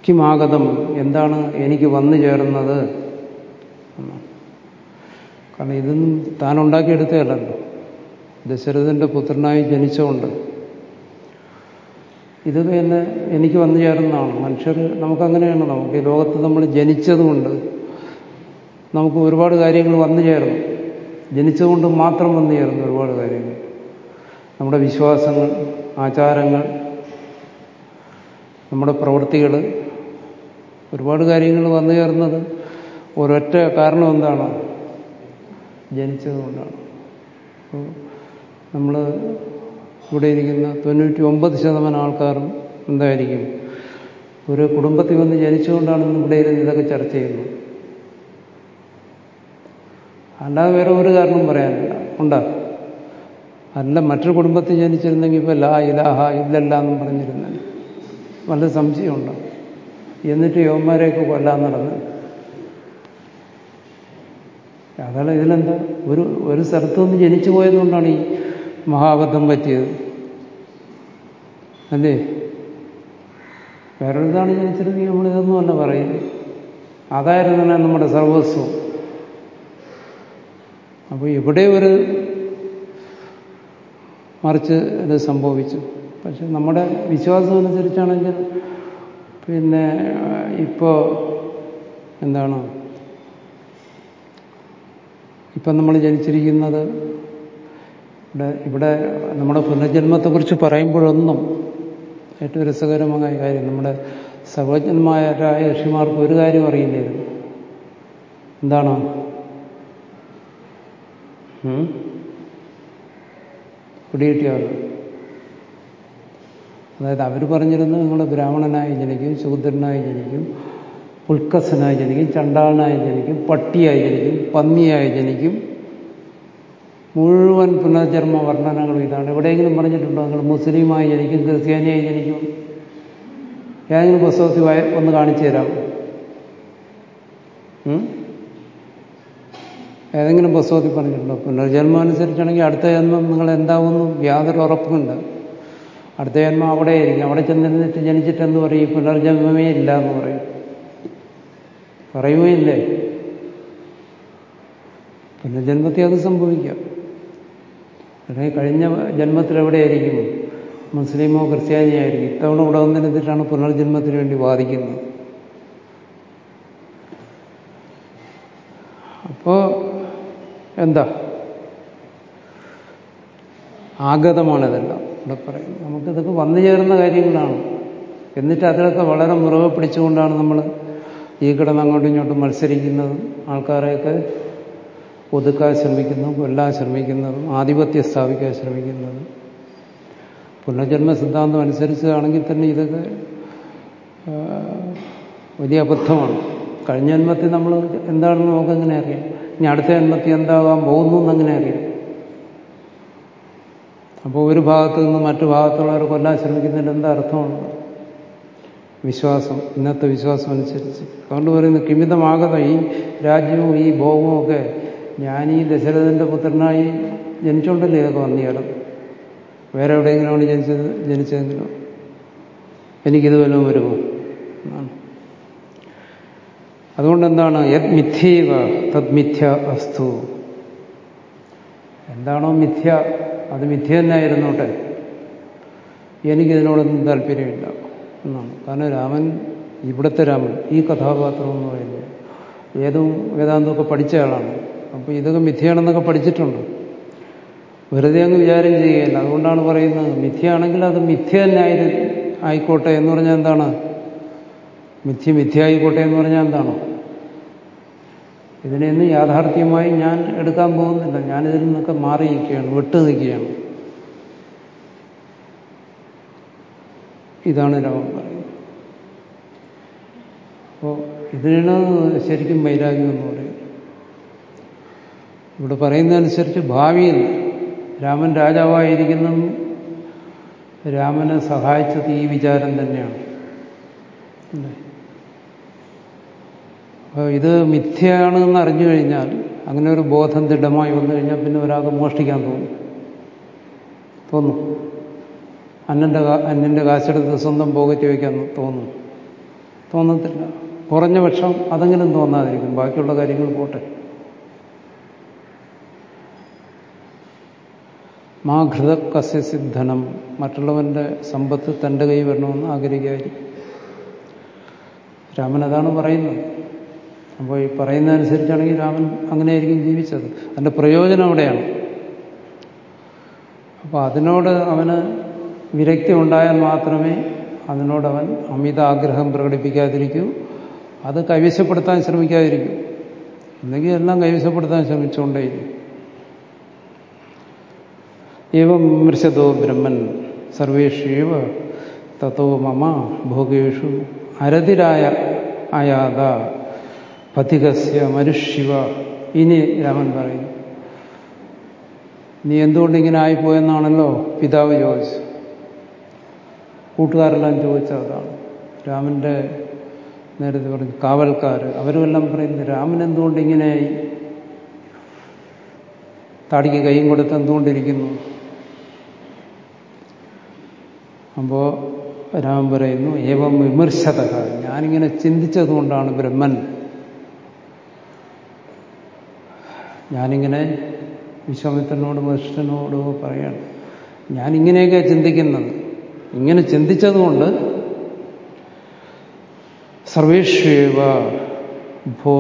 കിമാഗതം എന്താണ് എനിക്ക് വന്നു ചേർന്നത്? കാരണം ഇതൊന്നും താൻ ഉണ്ടാക്കിയെടുത്തതല്ലല്ലോ ദശരഥന്റെ പുത്രനായി ജനിച്ചുകൊണ്ട് ഇത് തന്നെ എനിക്ക് വന്നു ചേർന്നതാണ്. മനുഷ്യർ നമുക്കങ്ങനെയാണ് നമുക്ക് ഈ ലോകത്ത് നമ്മൾ ജനിച്ചതുകൊണ്ട് നമുക്ക് ഒരുപാട് കാര്യങ്ങൾ വന്നു ചേർന്നു. ജനിച്ചതുകൊണ്ട് മാത്രം വന്നു ചേർന്ന ഒരുപാട് കാര്യങ്ങൾ. നമ്മുടെ വിശ്വാസങ്ങൾ ആചാരങ്ങൾ നമ്മുടെ പ്രവൃത്തികൾ ഒരുപാട് കാര്യങ്ങൾ വന്നു ചേർന്നത് ഒരൊറ്റ കാരണം എന്താണ്? ജനിച്ചതുകൊണ്ടാണ്. അപ്പോൾ നമ്മൾ ഇവിടെ ഇരിക്കുന്ന തൊണ്ണൂറ്റി ഒമ്പത് ശതമാനം ആൾക്കാരും എന്തായിരിക്കും? ഒരു കുടുംബത്തിൽ വന്ന് ജനിച്ചുകൊണ്ടാണ് ഇവിടെ ഇരുന്ന് ഇതൊക്കെ ചർച്ച ചെയ്യുന്നത് അല്ലാതെ വേറെ ഒരു കാരണം പറയാനില്ല ഉണ്ടോ? അല്ല മറ്റൊരു കുടുംബത്തിൽ ജനിച്ചിരുന്നെങ്കിൽ ഇപ്പോൾ ലാ ഇലാഹ ഇല്ലല്ല എന്നും പറഞ്ഞിരുന്നു വല്ല സംശയമുണ്ടോ എന്നിട്ട് യവന്മാരെയൊക്കെ കൊല്ലാൻ നടന്ന്? അതാണ് ഇതിലെന്താ? ഒരു ഒരു സ്ഥലത്തുനിന്ന് ജനിച്ചു പോയതുകൊണ്ടാണ് ഈ മഹാബദ്ധം പറ്റിയത്. അല്ലേ? വേറൊരിതാണ് ജനിച്ചിരുന്നെങ്കിൽ നമ്മളിതൊന്നുമല്ല പറയുന്നത്. അതായിരുന്നു നമ്മുടെ സർവസ്വം. അപ്പോൾ എവിടെ ഒരു മറിച്ച് ഇത് സംഭവിച്ചു. പക്ഷെ നമ്മുടെ വിശ്വാസം അനുസരിച്ചാണെങ്കിൽ പിന്നെ ഇപ്പോ എന്താണ്? ഇപ്പം നമ്മൾ ജനിച്ചിരിക്കുന്നത് ഇവിടെ ഇവിടെ നമ്മുടെ പുനർജന്മത്തെക്കുറിച്ച് പറയുമ്പോഴൊന്നും ഏറ്റവും രസകരമായ കാര്യം നമ്മുടെ സർവജ്ഞന്മാരായ ഋഷിമാർക്ക് ഒരു കാര്യം അറിയില്ലായിരുന്നു. എന്താണ്? പിടികിട്ടിയാണ് അതായത് അവർ പറഞ്ഞിരുന്നത് നിങ്ങൾ ബ്രാഹ്മണനായി ജനിക്കും ശൂദ്രനായി ജനിക്കും പുൽക്കസനായി ജനിക്കും ചണ്ടാളനായി ജനിക്കും പട്ടിയായി ജനിക്കും പന്നിയായി ജനിക്കും. മുഴുവൻ പുനർജന്മ വർണനകളും ഇതാണ്. എവിടെയെങ്കിലും പറഞ്ഞിട്ടുണ്ടോ നിങ്ങൾ മുസ്ലിമായി ജനിക്കും ക്രിസ്ത്യാനിയായി ജനിക്കും? ഏതെങ്കിലും പുസ്തകത്തിൽ ഒന്ന് കാണിച്ചു തരാം ഏതെങ്കിലും പുസ്തകത്തിൽ പറഞ്ഞിട്ടുണ്ടോ? പുനർജന്മം അനുസരിച്ചാണെങ്കിൽ അടുത്ത ജന്മം നിങ്ങൾ എന്താവുന്നു യാതൊരു ഉറപ്പുമില്ല. അടുത്ത ജന്മം അവിടെ ആയിരിക്കും അവിടെ ചെന്നിരുന്നിട്ട് ജനിച്ചിട്ടെന്ന് പറയും പുനർജന്മമേ ഇല്ല എന്ന് പറയും. പറയുകയില്ലേ? പുനർജന്മത്തെ അത് സംഭവിക്കാം. അല്ലെങ്കിൽ കഴിഞ്ഞ ജന്മത്തിൽ എവിടെയായിരിക്കും? മുസ്ലിമോ ക്രിസ്ത്യാനിയോ ആയിരിക്കും. ഇത്തവണ ഇവിടെ വന്നിരുന്നിട്ടാണ് പുനർജന്മത്തിന് വേണ്ടി വാദിക്കുന്നത്. അപ്പോ എന്താ? ആഗതമാണിതെല്ലാം ഇവിടെ പറയുന്നത്. നമുക്കിതൊക്കെ വന്നു ചേർന്ന കാര്യങ്ങളാണ്. എന്നിട്ട് അതിലൊക്കെ വളരെ മുറവ് പിടിച്ചുകൊണ്ടാണ് നമ്മൾ ഈ കിടന്ന് അങ്ങോട്ടും ഇങ്ങോട്ടും മത്സരിക്കുന്നതും ആൾക്കാരെയൊക്കെ ഒതുക്കാൻ ശ്രമിക്കുന്നതും കൊല്ലാൻ ശ്രമിക്കുന്നതും ആധിപത്യം സ്ഥാപിക്കാൻ ശ്രമിക്കുന്നതും. പുനർജന്മ സിദ്ധാന്തം അനുസരിച്ചാണെങ്കിൽ തന്നെ ഇതൊക്കെ വലിയ അബദ്ധമാണ്. കഴിഞ്ഞ ജന്മത്തിൽ നമ്മൾ എന്താണെന്ന് നമുക്കെങ്ങനെ അറിയാം? ഇനി അടുത്ത ജന്മത്തിൽ എന്താകാൻ പോകുന്നു എന്നങ്ങനെ അറിയാം. അപ്പോൾ ഒരു ഭാഗത്ത് നിന്ന് മറ്റു ഭാഗത്തുള്ളവർ കൊല്ലാൻ ശ്രമിക്കുന്നതിന്റെ എന്താ അർത്ഥമുണ്ട് വിശ്വാസം ഇന്നത്തെ വിശ്വാസം അനുസരിച്ച്. അതുകൊണ്ട് പറയുന്നത് കിമിതമാകത ഈ രാജ്യവും ഈ ഭോഗവും ഒക്കെ ഞാൻ ഈ ദശരഥന്റെ പുത്രനായി ജനിച്ചുകൊണ്ടല്ലേ ഇതൊക്കെ വന്നിയാലും വേറെ എവിടെയെങ്കിലുമാണ് ജനിച്ചത് ജനിച്ചതെങ്കിലും? എനിക്കിത് വല്ലതും വരുമോ? എന്നാണ്. അതുകൊണ്ട് എന്താണ് യത് മിഥ്യവ തത് മിഥ്യ അസ്തു. എന്താണോ മിഥ്യ അത് മിഥ്യ തന്നെ ആയിരുന്നോട്ടെ എനിക്കിതിനോടൊന്നും താല്പര്യമില്ല എന്നാണ്. കാരണം രാമൻ ഇവിടുത്തെ രാമൻ ഈ കഥാപാത്രം എന്ന് പറയുന്നത് ഏതും വേദാന്തമൊക്കെ പഠിച്ച ആളാണ്. അപ്പോൾ ഇതൊക്കെ മിഥ്യയാണെന്നൊക്കെ പഠിച്ചിട്ടുണ്ട്. വെറുതെ അങ്ങ് വിചാരം ചെയ്യുകയില്ല. അതുകൊണ്ടാണ് പറയുന്നത് മിഥ്യയാണെങ്കിൽ അത് മിഥ്യ തന്നെ ആയി ആയിക്കോട്ടെ എന്ന് പറഞ്ഞാൽ എന്താണ്? മിഥ്യ മിഥ്യ ആയിക്കോട്ടെ എന്ന് പറഞ്ഞാൽ എന്താണ്? ഇതിനെയൊന്നും യാഥാർത്ഥ്യമായി ഞാൻ എടുക്കാൻ പോകുന്നില്ല. ഞാനിതിൽ നിന്നൊക്കെ മാറി നിൽക്കുകയാണ് വിട്ടു നിൽക്കുകയാണ് ഇതാണ് രാമൻ പറയുന്നത്. അപ്പോൾ ഇതിനാണ് ശരിക്കും വൈരാഗ്യം എന്ന് പറയുന്നത് ഇവിടെ പറയുന്നതനുസരിച്ച് ഭാവിയിൽ രാമൻ രാജാവായിരിക്കുന്ന. രാമനെ സഹായിച്ചത് ഈ വിചാരം തന്നെയാണ്. ഇത് മിഥ്യയാണെന്ന് അറിഞ്ഞു കഴിഞ്ഞാൽ അങ്ങനെ ഒരു ബോധം ദൃഢമായി വന്നു കഴിഞ്ഞാൽ പിന്നെ ഒരാൾക്ക് മോഷ്ടിക്കാൻ തോന്നും. തോന്നും. അന്നന്റെ അന്നന്റെ കാശെടുത്ത് സ്വന്തം പോകറ്റ് വയ്ക്കാൻ തോന്നും. തോന്നത്തില്ല. കുറഞ്ഞ പക്ഷം അതെങ്കിലും തോന്നാതിരിക്കും. ബാക്കിയുള്ള കാര്യങ്ങൾ പോട്ടെ. മാ ഘൃത കസ്യ സിദ്ധനം. മറ്റുള്ളവന്റെ സമ്പത്ത് തന്റെ കൈ വരണമെന്ന് ആഗ്രഹിക്കാതിരിക്കും. രാമൻ അതാണ് പറയുന്നത്. അപ്പോൾ ഈ പറയുന്ന അനുസരിച്ചാണെങ്കിൽ രാമൻ അങ്ങനെയായിരിക്കും ജീവിച്ചത്. അതിന്റെ പ്രയോജനം അവിടെയാണ്. അപ്പോൾ അതിനോട് അവന് വിരക്തി ഉണ്ടായാൽ മാത്രമേ അതിനോടവൻ അമിത ആഗ്രഹം പ്രകടിപ്പിക്കാതിരിക്കൂ. അത് കൈവശപ്പെടുത്താൻ ശ്രമിക്കാതിരിക്കും. എന്നെങ്കിൽ എല്ലാം കൈവശപ്പെടുത്താൻ ശ്രമിച്ചുകൊണ്ടേയിരിക്കും. ഏവം വിമർശതോ ബ്രഹ്മൻ സർവേഷേവ തത്തോ മമ ഭോഗേഷു അരതിരായ ആയാത പഥികസ്യ മനുഷ്യവ ഇനി രാമൻ പറയുന്നു. നീ എന്തുകൊണ്ടിങ്ങനെ ആയിപ്പോയെന്നാണല്ലോ പിതാവ് ചോദിച്ചു കൂട്ടുകാരെല്ലാം ചോദിച്ചതാണ് രാമന്റെ നേരത്തെ പറഞ്ഞു കാവൽക്കാർ അവരുമെല്ലാം പറയുന്നു രാമൻ എന്തുകൊണ്ട് താടിക്ക് കൈയും കൊടുത്ത് എന്തുകൊണ്ടിരിക്കുന്നു? അപ്പോ രാമൻ പറയുന്നു ഏവം വിമർശത. ഞാനിങ്ങനെ ചിന്തിച്ചതുകൊണ്ടാണ് ബ്രഹ്മൻ ഞാനിങ്ങനെ വിശ്വാമിത്രനോട് വശിഷ്ഠനോടോ പറയാണ്. ഞാനിങ്ങനെയൊക്കെ ചിന്തിക്കുന്നത്. ഇങ്ങനെ ചിന്തിച്ചതുകൊണ്ട് സർവേഷേവ ഭോ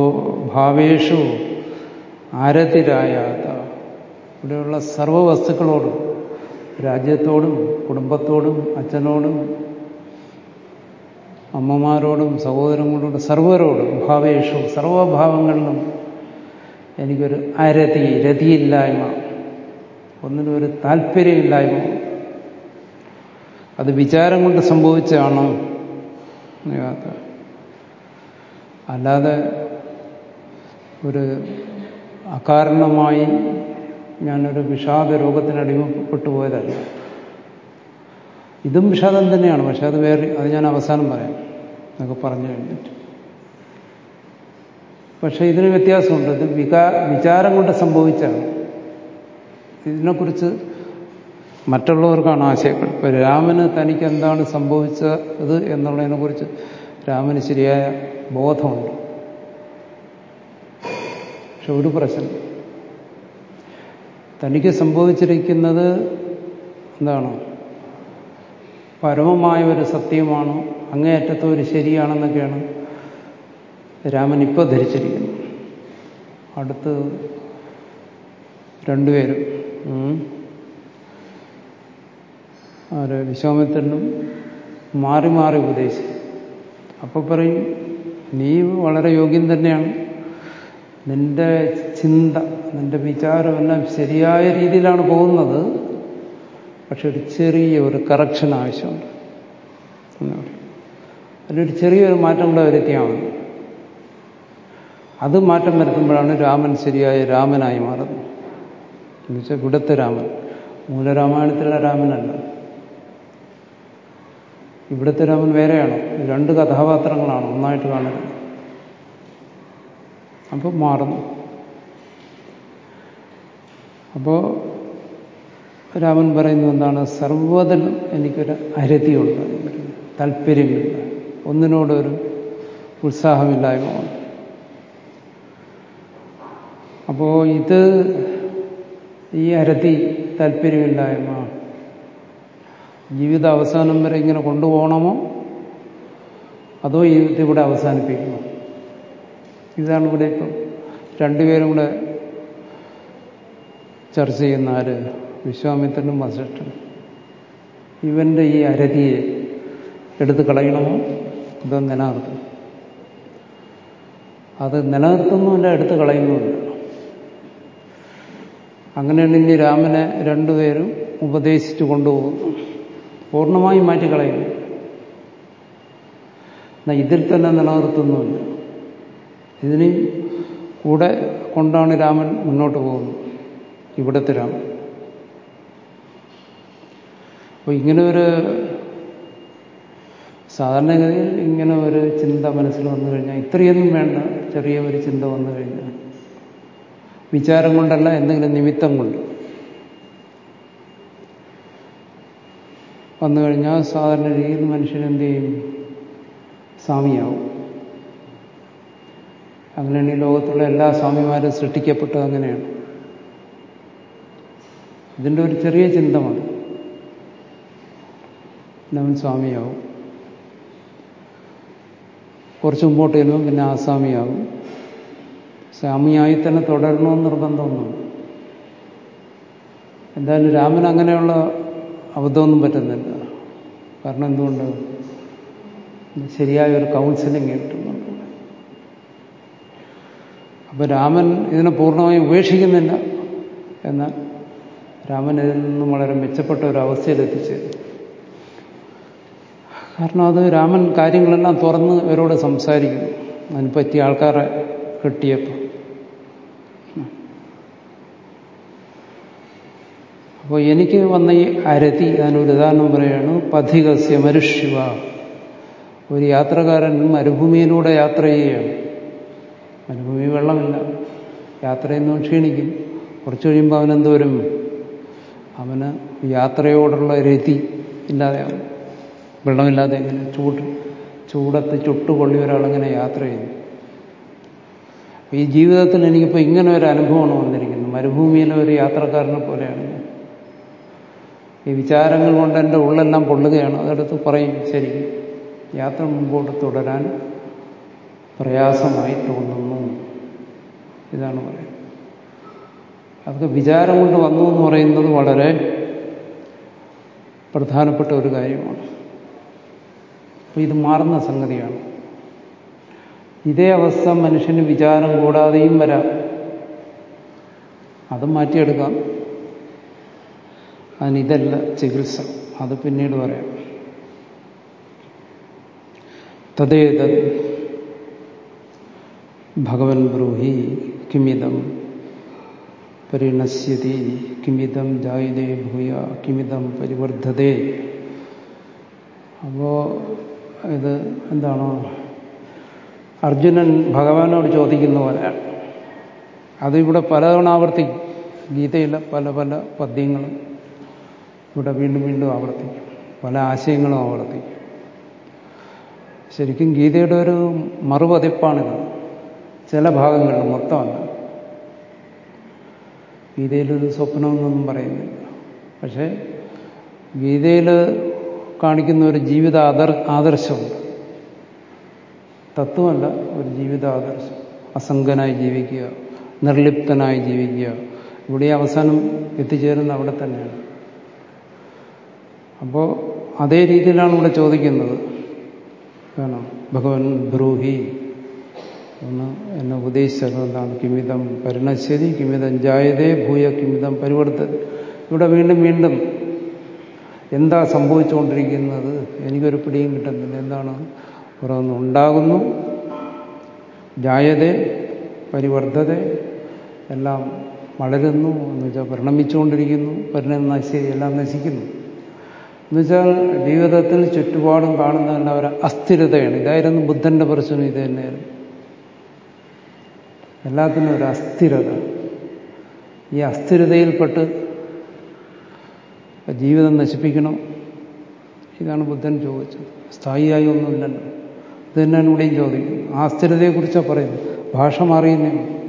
ഭാവേഷു ആരതിരായാത. ഇവിടെയുള്ള സർവവസ്തുക്കളോടും രാജ്യത്തോടും കുടുംബത്തോടും അച്ഛനോടും അമ്മമാരോടും സഹോദരങ്ങളോടും സർവരോടും ഭാവേഷു സർവഭാവങ്ങളിലും എനിക്കൊരു അരതി രതിയില്ലായ്മ ഒന്നിനും ഒരു താല്പര്യമില്ലായ്മ. അത് വിചാരം കൊണ്ട് സംഭവിച്ചതാണോ. അല്ലാതെ ഒരു അകാരണമായി ഞാനൊരു വിഷാദ രോഗത്തിന് അടിമപ്പെട്ടു പോയതല്ല. ഇതും വിഷാദം തന്നെയാണ് പക്ഷെ അത് വേറെ അത് ഞാൻ അവസാനം പറയാം. എന്നൊക്കെ പറഞ്ഞു കഴിഞ്ഞിട്ട്. പക്ഷെ ഇതിന് വ്യത്യാസമുണ്ട്. ഇത് വികാ വിചാരം കൊണ്ട് സംഭവിച്ചാണ്. ഇതിനെക്കുറിച്ച് മറ്റുള്ളവർക്കാണ് ആശയങ്ങൾ. ഇപ്പം രാമന് തനിക്ക് എന്താണ് സംഭവിച്ചത് എന്നുള്ളതിനെക്കുറിച്ച് രാമന് ശരിയായ ബോധമുണ്ട്. പക്ഷെ ഒരു പ്രശ്നം. തനിക്ക് സംഭവിച്ചിരിക്കുന്നത് എന്താണ്? പരമമായ ഒരു സത്യമാണ് അങ്ങേയറ്റത്തെ ഒരു ശരിയാണെന്നൊക്കെയാണ് രാമൻ ഇപ്പോൾ ധരിച്ചിരിക്കുന്നു. അടുത്ത് രണ്ടുപേരും ആര് വിശ്വാമിത്രനും മാറി മാറി ഉപദേശിച്ചു. അപ്പോൾ പറയും നീ വളരെ യോഗ്യം തന്നെയാണ്. നിന്റെ ചിന്ത നിന്റെ വിചാരമെല്ലാം ശരിയായ രീതിയിലാണ് പോകുന്നത്. പക്ഷെ ഒരു ചെറിയ ഒരു കറക്ഷൻ ആവശ്യമുണ്ട്. അതിനൊരു ചെറിയൊരു മാറ്റം കൂടെ വരുത്തിയാൽ മതി. അത് മാറ്റം വരുത്തുമ്പോഴാണ് രാമൻ ശരിയായ രാമനായി മാറുന്നത്. എന്നുവെച്ചാൽ ഇവിടുത്തെ രാമൻ. മൂലരാമായണത്തിലെ രാമനല്ല. ഇവിടുത്തെ രാമൻ വേറെയാണ്. രണ്ട് കഥാപാത്രങ്ങളാണ് ഒന്നായിട്ട് കാണുന്നത്. അപ്പോൾ മാറുന്നു. അപ്പോൾ രാമൻ പറയുന്നത് എന്താണ്? സർവതിലും എനിക്കൊരു അരതിയുണ്ട്. താല്പര്യമില്ല. ഒന്നിനോടൊരു ഉത്സാഹമില്ലായ്മ ഉണ്ട്. അപ്പോൾ ഇത് ഈ അരതി താല്പര്യമില്ലായ്മ. ജീവിത അവസാനം വരെ ഇങ്ങനെ കൊണ്ടുപോകണമോ? അതോ ഇതിവിടെ അവസാനിപ്പിക്കണോ? ഇതാണ് ഇവിടെ ഇപ്പം രണ്ടുപേരും കൂടെ ചർച്ച ചെയ്യുന്ന ആര്? വിശ്വാമിത്രനും വസിഷ്ഠനും. ഇവന്റെ ഈ അരതിയെ എടുത്തു കളയണമോ? അതോ നിലനിർത്തും അത് നിലനിർത്തുന്നുമില്ല എടുത്തു കളയുന്നുമില്ല അങ്ങനെയാണ് ഇനി രാമനെ രണ്ടുപേരും ഉപദേശിച്ചു കൊണ്ടുപോകുന്നു പൂർണമായും മാറ്റിക്കളയുന്നു. എന്നാൽ ഇതിൽ തന്നെ നിലനിർത്തുന്നുമില്ല. ഇതിനും കൂടെ കൊണ്ടാണ് രാമൻ മുന്നോട്ട് പോകുന്നത്. ഇവിടുത്തെ രാമൻ. അപ്പോൾ ഇങ്ങനെ ഒരു സാധാരണഗതിയിൽ ഇങ്ങനെ ഒരു ചിന്ത മനസ്സിൽ വന്നു കഴിഞ്ഞാൽ ഇത്രയൊന്നും വേണ്ട. ചെറിയ ഒരു ചിന്ത വന്നു കഴിഞ്ഞാൽ വിചാരം കൊണ്ടല്ല എന്തെങ്കിലും നിമിത്തം കൊണ്ട്. വന്നു കഴിഞ്ഞാൽ സാധാരണ രീതിയിൽ മനുഷ്യൻ ചെയ്യും? സ്വാമിയാവും. അങ്ങനെയാണ് ഈ ലോകത്തുള്ള എല്ലാ സ്വാമിമാരും സൃഷ്ടിക്കപ്പെട്ടത് അങ്ങനെയാണ്. ഇതിന്റെ ഒരു ചെറിയ ചിന്ത മതി. അവൻ സ്വാമിയാവും. കുറച്ച് മുമ്പോട്ട് ചെല്ലുമ്പോൾ പിന്നെ ആസാമിയാകും സ്വാമിയായി തന്നെ തുടരണമെന്ന് നിർബന്ധമൊന്നും എന്തായാലും രാമൻ അങ്ങനെയുള്ള അബദ്ധമൊന്നും പറ്റുന്നില്ല. കാരണം എന്തുകൊണ്ട്? ശരിയായ ഒരു കൗൺസിലിംഗ് കിട്ടുന്നുണ്ട്. അപ്പൊ രാമൻ ഇതിനെ പൂർണമായും ഉപേക്ഷിക്കുന്നില്ല. എന്നാൽ രാമൻ ഇതിൽ നിന്നും വളരെ മെച്ചപ്പെട്ട ഒരു അവസ്ഥയിൽ കാരണം അത് രാമൻ കാര്യങ്ങളെല്ലാം തുറന്ന് ഇവരോട് സംസാരിക്കുന്നു. അതിന് പറ്റിയ ആൾക്കാരെ കിട്ടിയപ്പോൾ. അപ്പോൾ എനിക്ക് വന്ന ഈ അരതി അതിനൊരു ഉദാഹരണം പറയുകയാണ് പഥികസ്യ മരുഷിവ ഒരു യാത്രക്കാരൻ മരുഭൂമിയിലൂടെ യാത്ര ചെയ്യുകയാണ്. മരുഭൂമി വെള്ളമില്ല. യാത്രയെന്നും ക്ഷീണിക്കും. കുറച്ച് കഴിയുമ്പോൾ അവനെന്തോരും അവന് യാത്രയോടുള്ള രതി ഇല്ലാതെയാവും. വെള്ളമില്ലാതെ എങ്ങനെ? ചൂട് ചൂടത്ത് ചുട്ടുകൊള്ളി ഒരാളെങ്ങനെ യാത്ര ചെയ്യുന്നു ഈ ജീവിതത്തിൽ എനിക്കിപ്പോൾ ഇങ്ങനെ ഒരു അനുഭവമാണ് വന്നിരിക്കുന്നത്. മരുഭൂമിയിലെ ഒരു യാത്രക്കാരനെ പോലെയാണ് ഈ വിചാരങ്ങൾ കൊണ്ട് എന്റെ ഉള്ളെല്ലാം പൊള്ളുകയാണ്. അതെടുത്ത് പറയും ശരി യാത്ര മുമ്പോട്ട് തുടരാൻ പ്രയാസമായി തോന്നുന്നു. ഇതാണ് പറയുന്നത്. അതൊക്കെ വിചാരം കൊണ്ട് വന്നു എന്ന് പറയുന്നത് വളരെ പ്രധാനപ്പെട്ട ഒരു കാര്യമാണ്. അപ്പോൾ ഇത് മാറുന്ന സംഗതിയാണ്. ഇതേ അവസ്ഥ മനുഷ്യന് വിചാരം കൂടാതെയും വരാം. അതും മാറ്റിയെടുക്കാം. അതിനിതല്ല ചികിത്സ. അത് പിന്നീട് പറയാം. തദ്ദേത ഭഗവൻ ബ്രൂഹി കിമിതം പരിണശ്യതി കിമിതം ജായുതേ ഭൂയ കിമിതം പരിവർദ്ധതേ. അപ്പോ ഇത് എന്താണോ? അർജുനൻ ഭഗവാനോട് ചോദിക്കുന്ന പോലെയാണ്. അതിവിടെ പലതവണ ആവർത്തിക്കും ഗീതയിലെ പല പല പദ്യങ്ങളും ഇവിടെ വീണ്ടും വീണ്ടും ആവർത്തിക്കും. പല ആശയങ്ങളും ആവർത്തിക്കും. ശരിക്കും ഗീതയുടെ ഒരു മറുപതിപ്പാണിത്. ചില ഭാഗങ്ങളിൽ മൊത്തമല്ല. ഗീതയിലൊരു സ്വപ്നമെന്നൊന്നും പറയുന്നില്ല. പക്ഷേ ഗീതയിൽ കാണിക്കുന്ന ഒരു ജീവിത ആദർ ആദർശമുണ്ട് തത്വമല്ല ഒരു ജീവിത ആദർശം. അസംഗനായി ജീവിക്കുക നിർലിപ്തനായി ജീവിക്കുക. ഇവിടെ അവസാനം എത്തിച്ചേരുന്ന അവിടെ തന്നെയാണ്. അപ്പോൾ അതേ രീതിയിലാണ് ഇവിടെ ചോദിക്കുന്നത്. കാരണം ഭഗവൻ ബ്രൂഹി. ഒന്ന് എന്നെ ഉപദേശിച്ചത് എന്താണ് കിമിതം പരിണശ്ശേരി കിമിതം ജായതേ ഭൂയ കിമിതം പരിവർത്തത് ഇവിടെ വീണ്ടും വീണ്ടും എന്താ സംഭവിച്ചുകൊണ്ടിരിക്കുന്നത്? എനിക്കൊരു പിടിയും കിട്ടുന്നില്ല. എന്താണ്? ഓരോന്ന് ഉണ്ടാകുന്നു ജായതേ പരിവർദ്ധത എല്ലാം വളരുന്നു. എന്ന് വെച്ചാൽ പരിണമിച്ചുകൊണ്ടിരിക്കുന്നു. പരിണമിച്ച് എല്ലാം നശിക്കുന്നു. എന്നുവെച്ചാൽ ജീവിതത്തിൽ ചുറ്റുപാടും കാണുന്നതല്ല ഒരു അസ്ഥിരതയാണ്. ഇതായിരുന്നു ബുദ്ധന്റെ പ്രശ്നം ഇത് തന്നെയായിരുന്നു. എല്ലാത്തിനും ഒരു അസ്ഥിരത. ഈ അസ്ഥിരതയിൽപ്പെട്ട് ജീവിതം നശിപ്പിക്കണം. ഇതാണ് ബുദ്ധൻ ചോദിച്ചത്. സ്ഥായിയായി ഒന്നുമില്ലല്ലോ. ഇത് തന്നെയാണ് ഇവിടെയും ചോദിക്കുന്നത്. ആ അസ്ഥിരതയെക്കുറിച്ചാണ് പറയുന്നത്. ഭാഷ മാറിയുന്നേ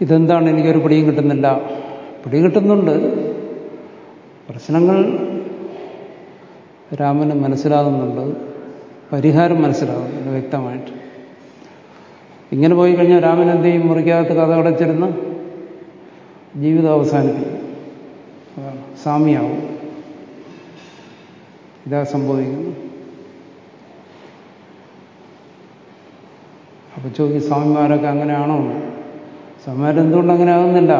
ഇതെന്താണ്? എനിക്കൊരു പിടിയും കിട്ടുന്നില്ല. പിടി കിട്ടുന്നുണ്ട്. പ്രശ്നങ്ങൾ രാമന് മനസ്സിലാകുന്നുണ്ട് പരിഹാരം മനസ്സിലാകുന്നുണ്ട് വ്യക്തമായിട്ട്. ഇങ്ങനെ പോയി കഴിഞ്ഞാൽ രാമൻ എന്ത് ചെയ്യും? മുറിക്കകത്ത് കഥ അടച്ചിരുന്ന് ജീവിതം അവസാനിപ്പിക്കും. സാമ്യാവും. ഇതാ സംഭവിക്കുന്നു. അപ്പൊ ചോദി സ്വാമിമാരൊക്കെ അങ്ങനെയാണോ സ്വാമിമാരെന്തുകൊണ്ട് അങ്ങനെ ആകുന്നില്ല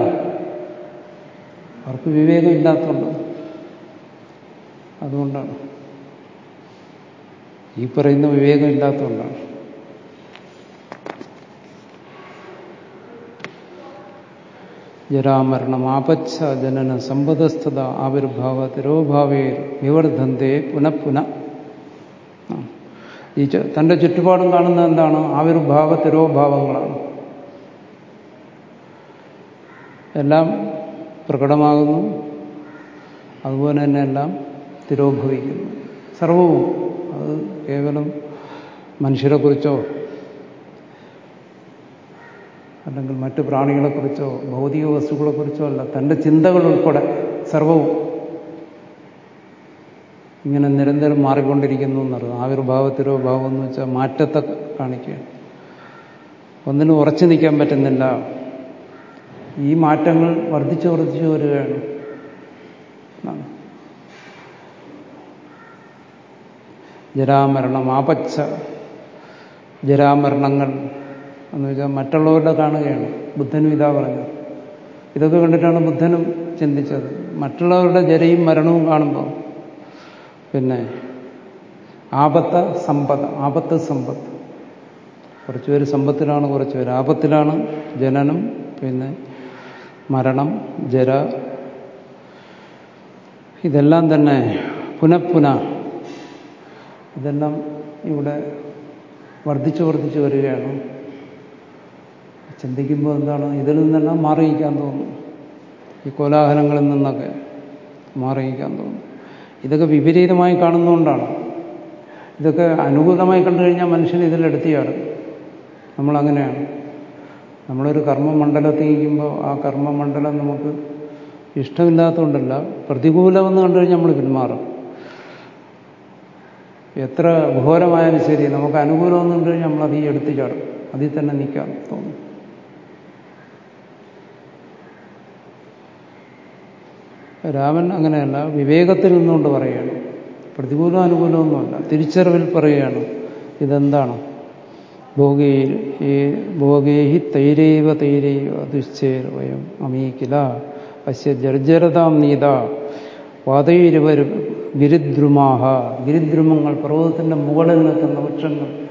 അവർക്ക് വിവേകം ഇല്ലാത്തതുകൊണ്ട്. അതുകൊണ്ടാണ്. ഈ പറയുന്ന വിവേകം ഇല്ലാത്തതുകൊണ്ടാണ്. ജരാമരണം ആപച്ഛ ജനന സമ്പദസ്ഥത ആവിർഭാവ തിരോഭാവേ വിവർദ്ധന്തേ പുനഃപുന ഈ തന്റെ ചുറ്റുപാടും കാണുന്നത് എന്താണ്? ആവിർഭാവ തിരോഭാവങ്ങളാണ്. എല്ലാം പ്രകടമാകുന്നു. അതുപോലെ തന്നെ എല്ലാം തിരോഭവിക്കുന്നു സർവവും അത് കേവലം മനുഷ്യരെക്കുറിച്ചോ അല്ലെങ്കിൽ മറ്റ് പ്രാണികളെക്കുറിച്ചോ ഭൗതിക വസ്തുക്കളെക്കുറിച്ചോ അല്ല തന്റെ ചിന്തകൾ ഉൾപ്പെടെ സർവവും ഇങ്ങനെ നിരന്തരം മാറിക്കൊണ്ടിരിക്കുന്നു എന്നറിയാം ആവിർഭാവത്തിലോ ഭാവം എന്ന് വെച്ചാൽ മാറ്റത്തെ കാണിക്കുകയാണ്. ഒന്നിനും ഉറച്ചു നിൽക്കാൻ പറ്റുന്നില്ല. ഈ മാറ്റങ്ങൾ വർദ്ധിച്ചു വർദ്ധിച്ചു വരികയാണ്. ജരാമരണം ആപച്ച ജരാമരണങ്ങൾ എന്ന് വെച്ചാൽ മറ്റുള്ളവരുടെ കാണുകയാണ്. ബുദ്ധനും ഇതാ പറഞ്ഞു ഇതൊക്കെ കണ്ടിട്ടാണ് ബുദ്ധനും ചിന്തിച്ചത്. മറ്റുള്ളവരുടെ ജരയും മരണവും കാണുമ്പോൾ പിന്നെ ആപത്ത സമ്പത്ത് ആപത്ത് സമ്പത്ത്. കുറച്ചുപേര് സമ്പത്തിലാണ് കുറച്ചുപേർ ആപത്തിലാണ്. ജനനം പിന്നെ മരണം ജര. ഇതെല്ലാം തന്നെ പുനഃപുന ഇതെല്ലാം ഇവിടെ വർദ്ധിച്ചു വർദ്ധിച്ചു വരികയാണ്. ചിന്തിക്കുമ്പോൾ എന്താണ്? ഇതിൽ നിന്നെല്ലാം മാറിയിരിക്കാൻ തോന്നും. ഈ കോലാഹലങ്ങളിൽ നിന്നൊക്കെ മാറിയിരിക്കാൻ തോന്നും. ഇതൊക്കെ വിപരീതമായി കാണുന്നതുകൊണ്ടാണ്. ഇതൊക്കെ അനുകൂലമായി കണ്ടു കഴിഞ്ഞാൽ മനുഷ്യൻ ഇതിലെടുത്തിയാണ് നമ്മളങ്ങനെയാണ്. നമ്മളൊരു കർമ്മമണ്ഡലത്തിൽ ഇരിക്കുമ്പോൾ ആ കർമ്മമണ്ഡലം നമുക്ക് ഇഷ്ടമില്ലാത്തതുകൊണ്ടല്ല പ്രതികൂലമെന്ന് കണ്ടു കഴിഞ്ഞാൽ നമ്മൾ പിന്മാറും. എത്ര ഘോരമായാലും ശരി നമുക്ക് അനുകൂലമെന്ന് നമ്മൾ അതിൽ എടുത്തു ചാടും. അതിൽ തന്നെ നിൽക്കാൻ തോന്നും. രാമൻ അങ്ങനെയല്ല വിവേകത്തിൽ നിന്നുകൊണ്ട് പറയുകയാണ്. പ്രതികൂലം അനുകൂലമൊന്നുമല്ല. തിരിച്ചറിവിൽ പറയുകയാണ് ഇതെന്താണ്? ഭോഗേ ഈ ഭോഗേഹി തൈരൈവ തൈരൈവ ദുശ്ചേർ വയം അമീകില അശ്യ ജർജരതാം നീത വാതൈരുവരും ഗിരിദ്രുമാഹ ഗിരിദ്രുമങ്ങൾ പർവതത്തിന്റെ മുകളിൽ നിൽക്കുന്ന വൃക്ഷങ്ങൾ.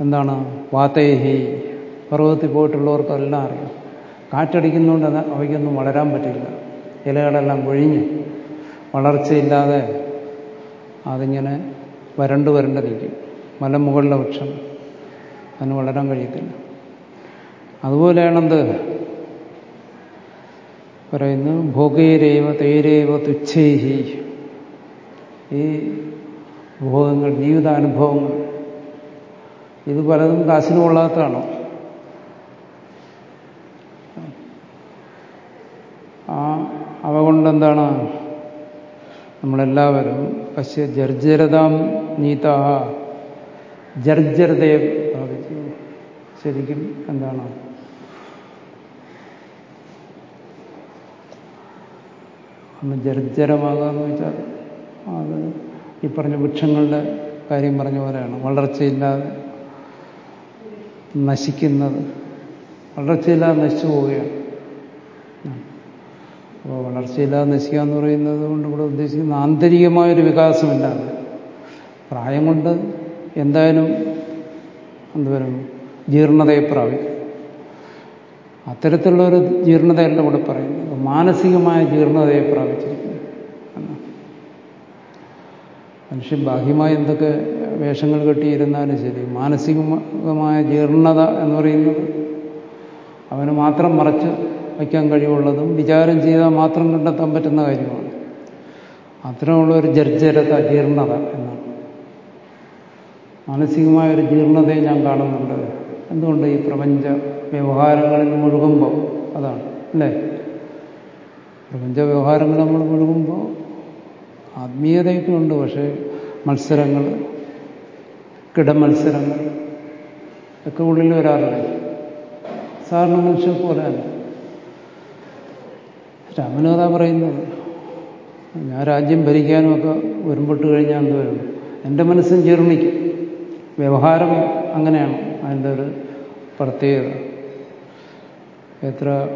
എന്താണ്? വാത്തേഹി. പർവതത്തിൽ പോയിട്ടുള്ളവർക്കെല്ലാം അറിയാം. കാറ്റടിക്കുന്നതുകൊണ്ട് അത് അവയ്ക്കൊന്നും വളരാൻ പറ്റില്ല. ഇലകളെല്ലാം കൊഴിഞ്ഞ് വളർച്ചയില്ലാതെ അതിങ്ങനെ വരണ്ടു വരണ്ട് നിൽക്കും. മലമുകളിലെ വൃക്ഷം അതിന് വളരാൻ കഴിയത്തില്ല. അതുപോലെയാണെന്ത്? പറയുന്നു ഭോഗേരേവ തേരേവ തുച്ഛേഹി. ഈ ഭോഗങ്ങൾ ജീവിതാനുഭവങ്ങൾ. ഇത് പലതും കാശിന് കൊള്ളാത്തതാണോ. ആ അവ കൊണ്ടെന്താണ്? നമ്മളെല്ലാവരും പശ്യ ജർജരതാം നീതാഹ. ജർജരതയെ പ്രാപിച്ചു ശരിക്കും എന്താണ്? ഒന്ന് ജർജരമാകാന്ന് വെച്ചാൽ അത് ഈ പറഞ്ഞ വൃക്ഷങ്ങളുടെ കാര്യം പറഞ്ഞ പോലെയാണ്. വളർച്ചയില്ലാതെ നശിക്കുന്നത്. വളർച്ചയില്ലാതെ നശിച്ചു പോവുകയാണ്. അപ്പോൾ വളർച്ചയില്ലാതെ നശിക്കുക എന്ന് പറയുന്നത് കൊണ്ട് ഇവിടെ ഉദ്ദേശിക്കുന്ന ആന്തരികമായൊരു വികാസമില്ലാതെ പ്രായം കൊണ്ട് എന്തായാലും എന്തുവരും ജീർണതയെ പ്രാപിക്കും. അത്തരത്തിലുള്ള ഒരു ജീർണതയല്ല ഇവിടെ പറയുന്നത്. മാനസികമായ ജീർണതയെ പ്രാപിച്ചിരിക്കുന്നു. മനുഷ്യൻ ബാഹ്യമായി എന്തൊക്കെ വേഷങ്ങൾ കെട്ടിയിരുന്നാലും ശരി മാനസികമായ ജീർണത എന്ന് പറയുന്നത് അവന് മാത്രം മറച്ച് വയ്ക്കാൻ കഴിവുള്ളതും വിചാരം ചെയ്താൽ മാത്രം കണ്ടെത്താൻ പറ്റുന്ന കാര്യമാണ്. അത്തരമുള്ള ഒരു ജർജരത ജീർണത എന്നാണ്. മാനസികമായ ഒരു ജീർണതയെ ഞാൻ കാണുന്നുണ്ട്. എന്തുകൊണ്ട് ഈ പ്രപഞ്ച വ്യവഹാരങ്ങളിൽ മുഴുകുമ്പോൾ അതാണ് അല്ലേ? പ്രപഞ്ച വ്യവഹാരങ്ങൾ നമ്മൾ മുഴുകുമ്പോൾ ആത്മീയതയൊക്കെ ഉണ്ട് പക്ഷേ മത്സരങ്ങൾ കിടമത്സരങ്ങൾ ഒക്കെ ഉള്ളിൽ വരാറില്ല സാധാരണ മനുഷ്യ പോലെ തന്നെ രാമനോദ പറയുന്നത്. ഞാൻ രാജ്യം ഭരിക്കാനുമൊക്കെ ഒക്കെ വരുമ്പോട്ട് കഴിഞ്ഞാൽ എന്ത് വരും? എന്റെ മനസ്സും ജീർണിക്കും. വ്യവഹാരം അങ്ങനെയാണ് അതിന്റെ ഒരു പ്രത്യേകത. എത്ര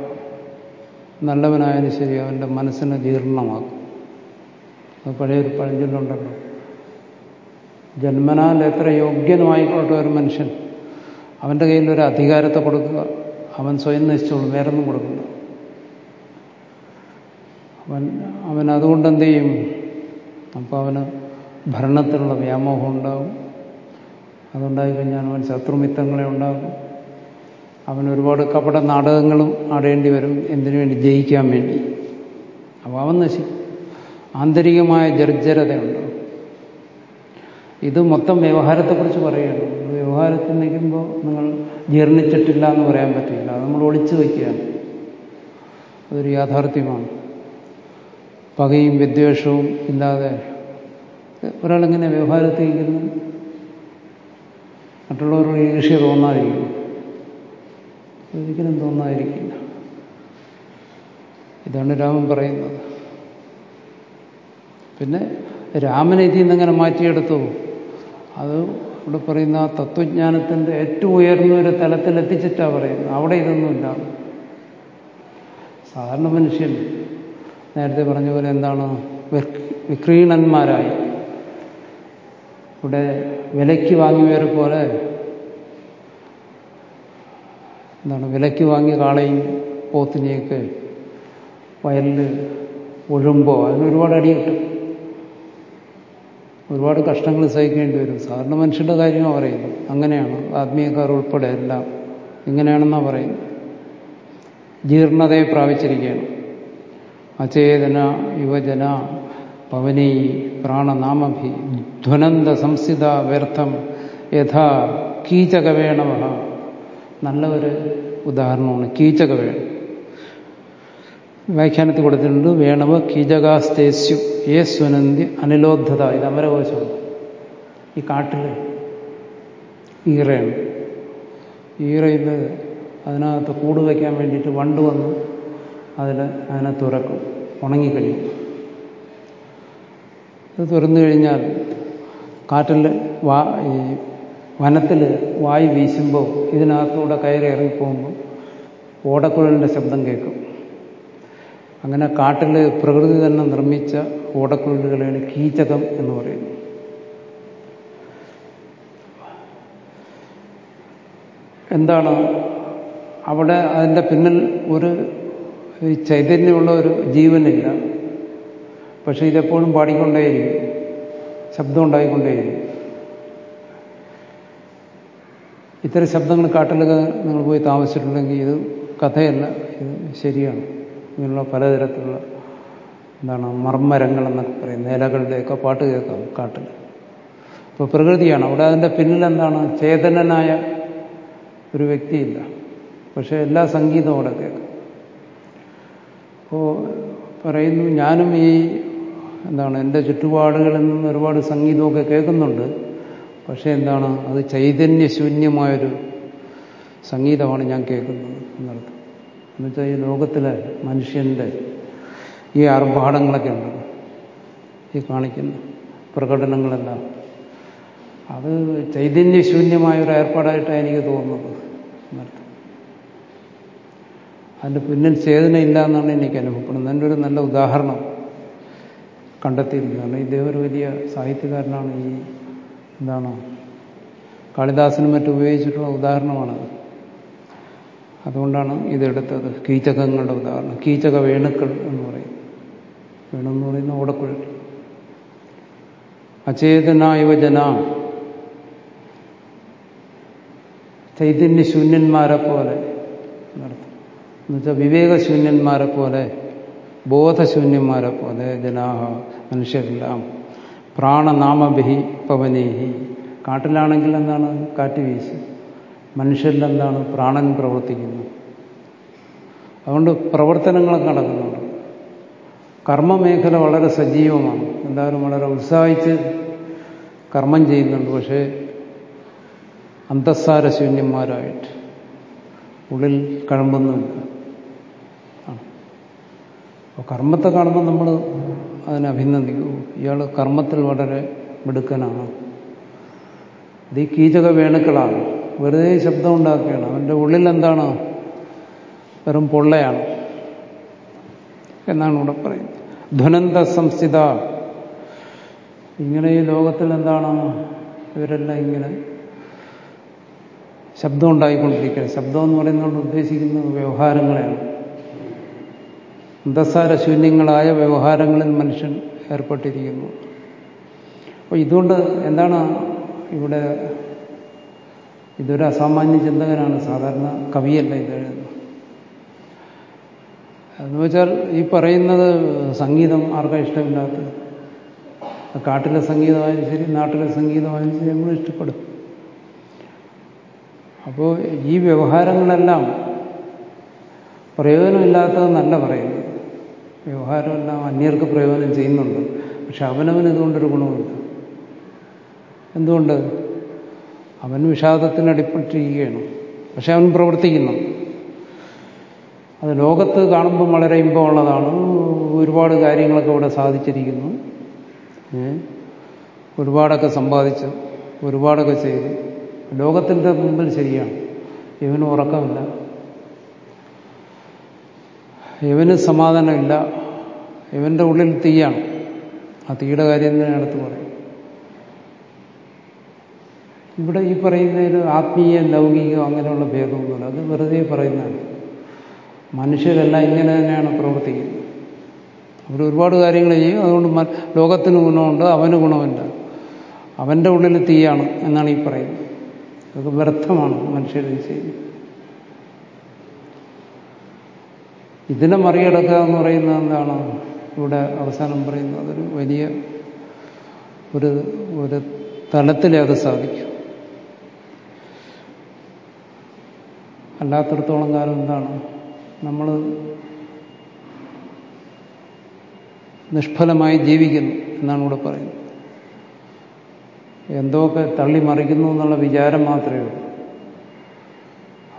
നല്ലവനായാലും ശരി അവന്റെ മനസ്സിനെ ജീർണമാക്കും. അത് പഴയൊരു പഴഞ്ചൊല്ലുണ്ടല്ലോ. ജന്മനാൽ എത്ര യോഗ്യനുമായിക്കോട്ടെ ഒരു മനുഷ്യൻ. അവന്റെ കയ്യിൽ ഒരു അധികാരത്തെ കൊടുക്കുക. അവൻ സ്വയം നശിച്ചോളും വേറൊന്നും കൊടുക്കുന്നു അവൻ അവൻ അതുകൊണ്ട് എന്ത് ചെയ്യും? അപ്പോൾ അവന് ഭരണത്തിലുള്ള വ്യാമോഹം ഉണ്ടാകും. അതുണ്ടായി കഴിഞ്ഞാൽ അവൻ ശത്രുമിത്തങ്ങളെ ഉണ്ടാകും അവൻ ഒരുപാട് കപട നാടകങ്ങളും ആടേണ്ടി വരും. എന്തിനു വേണ്ടി? ജയിക്കാൻ വേണ്ടി. അപ്പോൾ അവൻ നശിക്കും. ആന്തരികമായ ജർജരതയുണ്ട് ഇത് മൊത്തം വ്യവഹാരത്തെക്കുറിച്ച് പറയുകയാണ്. വ്യവഹാരത്തിൽ നിൽക്കുമ്പോൾ നിങ്ങൾ ജീർണിച്ചിട്ടില്ല എന്ന് പറയാൻ പറ്റില്ല. നമ്മൾ ഒളിച്ചു വയ്ക്കുകയാണ്. അതൊരു യാഥാർത്ഥ്യമാണ്. പകയും വിദ്വേഷവും ഇല്ലാതെ ഒരാളെങ്ങനെ വ്യവഹാരത്തിൽ നിൽക്കുന്നു മറ്റുള്ളവരോട് ഈർഷ്യ തോന്നാതിരിക്കും ഒരിക്കലും തോന്നാതിരിക്കില്ല. ഇതാണ് രാമൻ പറയുന്നത്. പിന്നെ രാമനെ ഇതിൽ നിന്നെങ്ങനെ മാറ്റിയെടുത്തു? അത് ഇവിടെ പറയുന്ന തത്വജ്ഞാനത്തിന്റെ ഏറ്റവും ഉയർന്ന ഒരു തലത്തിൽ എത്തിച്ചിട്ടാണ് പറയുന്നത്. അവിടെ ഇതൊന്നുമില്ല സാധാരണ മനുഷ്യൻ നേരത്തെ പറഞ്ഞ പോലെ എന്താണ്? വിക്രീണന്മാരായി. ഇവിടെ വിലയ്ക്ക് വാങ്ങിയവരെ പോലെ എന്താണ്? വിലയ്ക്ക് വാങ്ങി കാളയും പോത്തിനെയൊക്കെ വയലിൽ ഒഴുമ്പോ അതിന് ഒരുപാട് കിട്ടും ഒരുപാട് കഷ്ടങ്ങൾ സഹിക്കേണ്ടി വരും. സാധാരണ മനുഷ്യന്റെ കാര്യമാണ് പറയുന്നത്. അങ്ങനെയാണ്. ആത്മീയക്കാർ ഉൾപ്പെടെ എല്ലാം ഇങ്ങനെയാണെന്നാണ് പറയുന്നത്. ജീർണതയെ പ്രാപിച്ചിരിക്കുകയാണ്. അചേതന യുവജന പവനീ പ്രാണനാമഭി ധ്വനന്ത സംസ്ഥിത വ്യർത്ഥം യഥാ കീചകവേണവ നല്ല ഒരു ഉദാഹരണമാണ് കീചകവേണം. വ്യാഖ്യാനത്തിൽ കൊടുത്തിട്ടുണ്ട് വേണവ കീചകാസ്തേസ്യു ഏ സ്വനന്തി അനിലോദ്ധത ഇത് അമരകോശമാണ്. ഈ കാട്ടിൽ ഈറയാണ്. ഈറയിൽ അതിനകത്ത് കൂട് വയ്ക്കാൻ വേണ്ടിയിട്ട് വണ്ട് വന്ന് അതിൽ അതിനെ തുറക്കും ഉണങ്ങിക്കഴിയും. അത് തുറന്നു കഴിഞ്ഞാൽ കാട്ടിൽ വാ ഈ വനത്തിൽ വായു വീശുമ്പോൾ ഇതിനകത്തൂടെ കയറി ഇറങ്ങിപ്പോകുമ്പോൾ ഓടക്കുഴലിന്റെ ശബ്ദം കേൾക്കും. അങ്ങനെ കാട്ടിൽ പ്രകൃതി തന്നെ നിർമ്മിച്ച ഓടക്കുഴലുകളെയാണ് കീചകം എന്ന് പറയുന്നത്. എന്താണ്? അവിടെ അതിന്റെ പിന്നിൽ ഒരു ചൈതന്യമുള്ള ഒരു ജീവനില്ല. പക്ഷേ ഇതെപ്പോഴും പാടിക്കൊണ്ടേയിരിക്കും. ശബ്ദം ഉണ്ടായിക്കൊണ്ടേയിരിക്കും. ഇത്തരം ശബ്ദങ്ങൾ കാട്ടിലൊക്കെ നിങ്ങൾ പോയി താമസിച്ചിട്ടുണ്ടെങ്കിൽ ഇത് കഥയല്ല ഇത് ശരിയാണ്. ഇങ്ങനെയുള്ള പലതരത്തിലുള്ള എന്താണ് മർമ്മരങ്ങൾ എന്നൊക്കെ പറയും. നേലകളുടെയൊക്കെ പാട്ട് കേൾക്കാം കാട്ടിൽ അപ്പോൾ പ്രകൃതിയാണ്. അവിടെ അതിന്റെ പിന്നിൽ എന്താണ്? ചേതനനായ ഒരു വ്യക്തിയില്ല. പക്ഷേ എല്ലാ സംഗീതവും അവിടെ കേൾക്കും. അപ്പോൾ പറയുന്നു ഞാനും ഈ എന്താണ് എന്റെ ചുറ്റുപാടുകളിൽ നിന്ന് ഒരുപാട് സംഗീതമൊക്കെ കേൾക്കുന്നുണ്ട്. പക്ഷേ എന്താണ്? അത് ചൈതന്യശൂന്യമായൊരു സംഗീതമാണ് ഞാൻ കേൾക്കുന്നത് എന്നർത്ഥം. എന്നുവെച്ചാൽ ഈ ലോകത്തിലെ മനുഷ്യന്റെ ഈ ആർഭാടങ്ങളൊക്കെ ഉണ്ട്. ഈ കാണിക്കുന്ന പ്രകടനങ്ങളെല്ലാം. അത് ചൈതന്യശൂന്യമായ ഒരു ഏർപ്പാടായിട്ടാണ് എനിക്ക് തോന്നുന്നത്. അതിന്റെ പിന്നിൽ ചേതന ഇല്ല എന്നാണ് എനിക്ക് അനുഭവപ്പെടുന്നത്. എന്റെ ഒരു നല്ല ഉദാഹരണം കണ്ടെത്തിയിരിക്കുന്നത് ഇദ്ദേഹം ഒരു വലിയ സാഹിത്യകാരനാണ്. ഈ എന്താണ്? കാളിദാസനും മറ്റും ഉപയോഗിച്ചിട്ടുള്ള ഉദാഹരണമാണത്. അതുകൊണ്ടാണ് ഇതെടുത്തത്. കീചകങ്ങളുടെ ഉദാഹരണം. കീചക വേണുക്കൾ എന്ന് പറയും. വേണു എന്ന് പറയുന്ന ഓടക്കുഴൽ. അചേതനായവ ജന. ചൈതന്യശൂന്യന്മാരെ പോലെ എന്നുവെച്ചാൽ വിവേകശൂന്യന്മാരെ പോലെ ബോധശൂന്യന്മാരെ പോലെ ജനാഹ മനുഷ്യരെല്ലാം. പ്രാണനാമബിഹി പവനേഹി. കാട്ടിലാണെങ്കിൽ എന്താണ്? കാറ്റ് വീശി. മനുഷ്യരിലെന്താണ്? പ്രാണൻ പ്രവർത്തിക്കുന്നു. അതുകൊണ്ട് പ്രവർത്തനങ്ങളൊക്കെ നടക്കുന്നുണ്ട്. കർമ്മമേഖല വളരെ സജീവമാണ്. എല്ലാവരും വളരെ ഉത്സാഹിച്ച് കർമ്മം ചെയ്യുന്നുണ്ട്. പക്ഷേ അന്തസ്സാര അന്തസ്സാരശൂന്യന്മാരായിട്ട് ഉള്ളിൽ കഴമ്പുന്നുണ്ട് അപ്പോൾ കർമ്മത്തെ കാണുമ്പോൾ നമ്മൾ അതിനെ അഭിനന്ദിക്കൂ. ഇയാൾ കർമ്മത്തിൽ വളരെ മിടുക്കനാണ്. ഇത് ഈ കീചക വേണുക്കളാണ് വെറുതെ ശബ്ദം ഉണ്ടാക്കുകയാണ് അവന്റെ ഉള്ളിൽ എന്താണ് വെറും പൊള്ളയാണ്. എന്നാണ് ഇവിടെ പറയുന്നത്. ധ്വനന്ത സംസ്ഥിത. ഇങ്ങനെ ഈ ലോകത്തിൽ എന്താണ്? ഇവരെല്ലാം ഇങ്ങനെ ശബ്ദം ഉണ്ടായിക്കൊണ്ടിരിക്കുകയാണ് ശബ്ദം എന്ന് പറയുന്നതുകൊണ്ട് ഉദ്ദേശിക്കുന്നത് വ്യവഹാരങ്ങളെയാണ്. അന്തസാരശൂന്യങ്ങളായ വ്യവഹാരങ്ങളിൽ മനുഷ്യൻ ഏർപ്പെട്ടിരിക്കുന്നു. അപ്പോൾ ഇതുകൊണ്ട് എന്താണ് ഇവിടെ ഇതൊരു അസാമാന്യ ചിന്തകനാണ്. സാധാരണ കവിയല്ല ഇത്. എന്ന് വെച്ചാൽ ഈ പറയുന്നത് സംഗീതം ആർക്കാ ഇഷ്ടമില്ലാത്തത് കാട്ടിലെ സംഗീതമായാലും ശരി നാട്ടിലെ സംഗീതമായാലും ശരി നമ്മൾ ഇഷ്ടപ്പെടും. അപ്പോൾ ഈ വ്യവഹാരങ്ങളെല്ലാം പ്രയോജനമില്ലാത്തതെന്നല്ല പറയുന്നത് വ്യവഹാരമെല്ലാം അന്യർക്ക് പ്രയോജനം ചെയ്യുന്നുണ്ട്. പക്ഷെ അവനവന് ഇതുകൊണ്ടൊരു ഗുണമുണ്ട് എന്തുകൊണ്ട്? അവൻ വിഷാദത്തിന് അടിപ്പെട്ടിരിക്കുകയാണ്. പക്ഷെ അവൻ പ്രവർത്തിക്കുന്നു. അത് ലോകത്ത് കാണുമ്പോൾ വളരെ ഇമ്പമുള്ളതാണ്. ഒരുപാട് കാര്യങ്ങളൊക്കെ ഇവിടെ സാധിച്ചിരിക്കുന്നു. ഒരുപാടൊക്കെ സമ്പാദിച്ചു. ഒരുപാടൊക്കെ ചെയ്തു. ലോകത്തിന്റെ മുമ്പിൽ ശരിയാണ്. ഇവന് ഉറക്കമില്ല. ഇവന് സമാധാനമില്ല. ഇവന്റെ ഉള്ളിൽ തീയാണ്. ആ തീയുടെ കാര്യം തന്നെ അടുത്ത് പറയും. ഇവിടെ ഈ പറയുന്നതിൽ ആത്മീയ ലൗകികം അങ്ങനെയുള്ള ഭേദമൊന്നുമില്ല. അത് വെറുതെ പറയുന്നതാണ്. മനുഷ്യരെല്ലാം ഇങ്ങനെ തന്നെയാണ് പ്രവർത്തിക്കുന്നത്. അവർ ഒരുപാട് കാര്യങ്ങൾ ചെയ്യും. അതുകൊണ്ട് ലോകത്തിന് ഗുണമുണ്ട് അവന് ഗുണമില്ല. അവന്റെ ഉള്ളിൽ തീയാണ് എന്നാണ് ഈ പറയുന്നത്. അതൊക്കെ വ്യർത്ഥമാണ് മനുഷ്യരിൽ ചെയ്യുന്നത്. ഇതിനെ മറികടക്കുക എന്ന് പറയുന്നത് എന്താണ്? ഇവിടെ അവസാനം പറയുന്നത് അതൊരു വലിയ ഒരു ഒരു തലത്തിലേ അത് സാധിക്കും. അല്ലാത്തടത്തോളം കാലം എന്താണ്? നമ്മൾ നിഷ്ഫലമായി ജീവിക്കുന്നു എന്നാണ് ഇവിടെ പറയുന്നത്. എന്തൊക്കെ തള്ളി മറിക്കുന്നു എന്നുള്ള വിചാരം മാത്രമേ ഉള്ളൂ.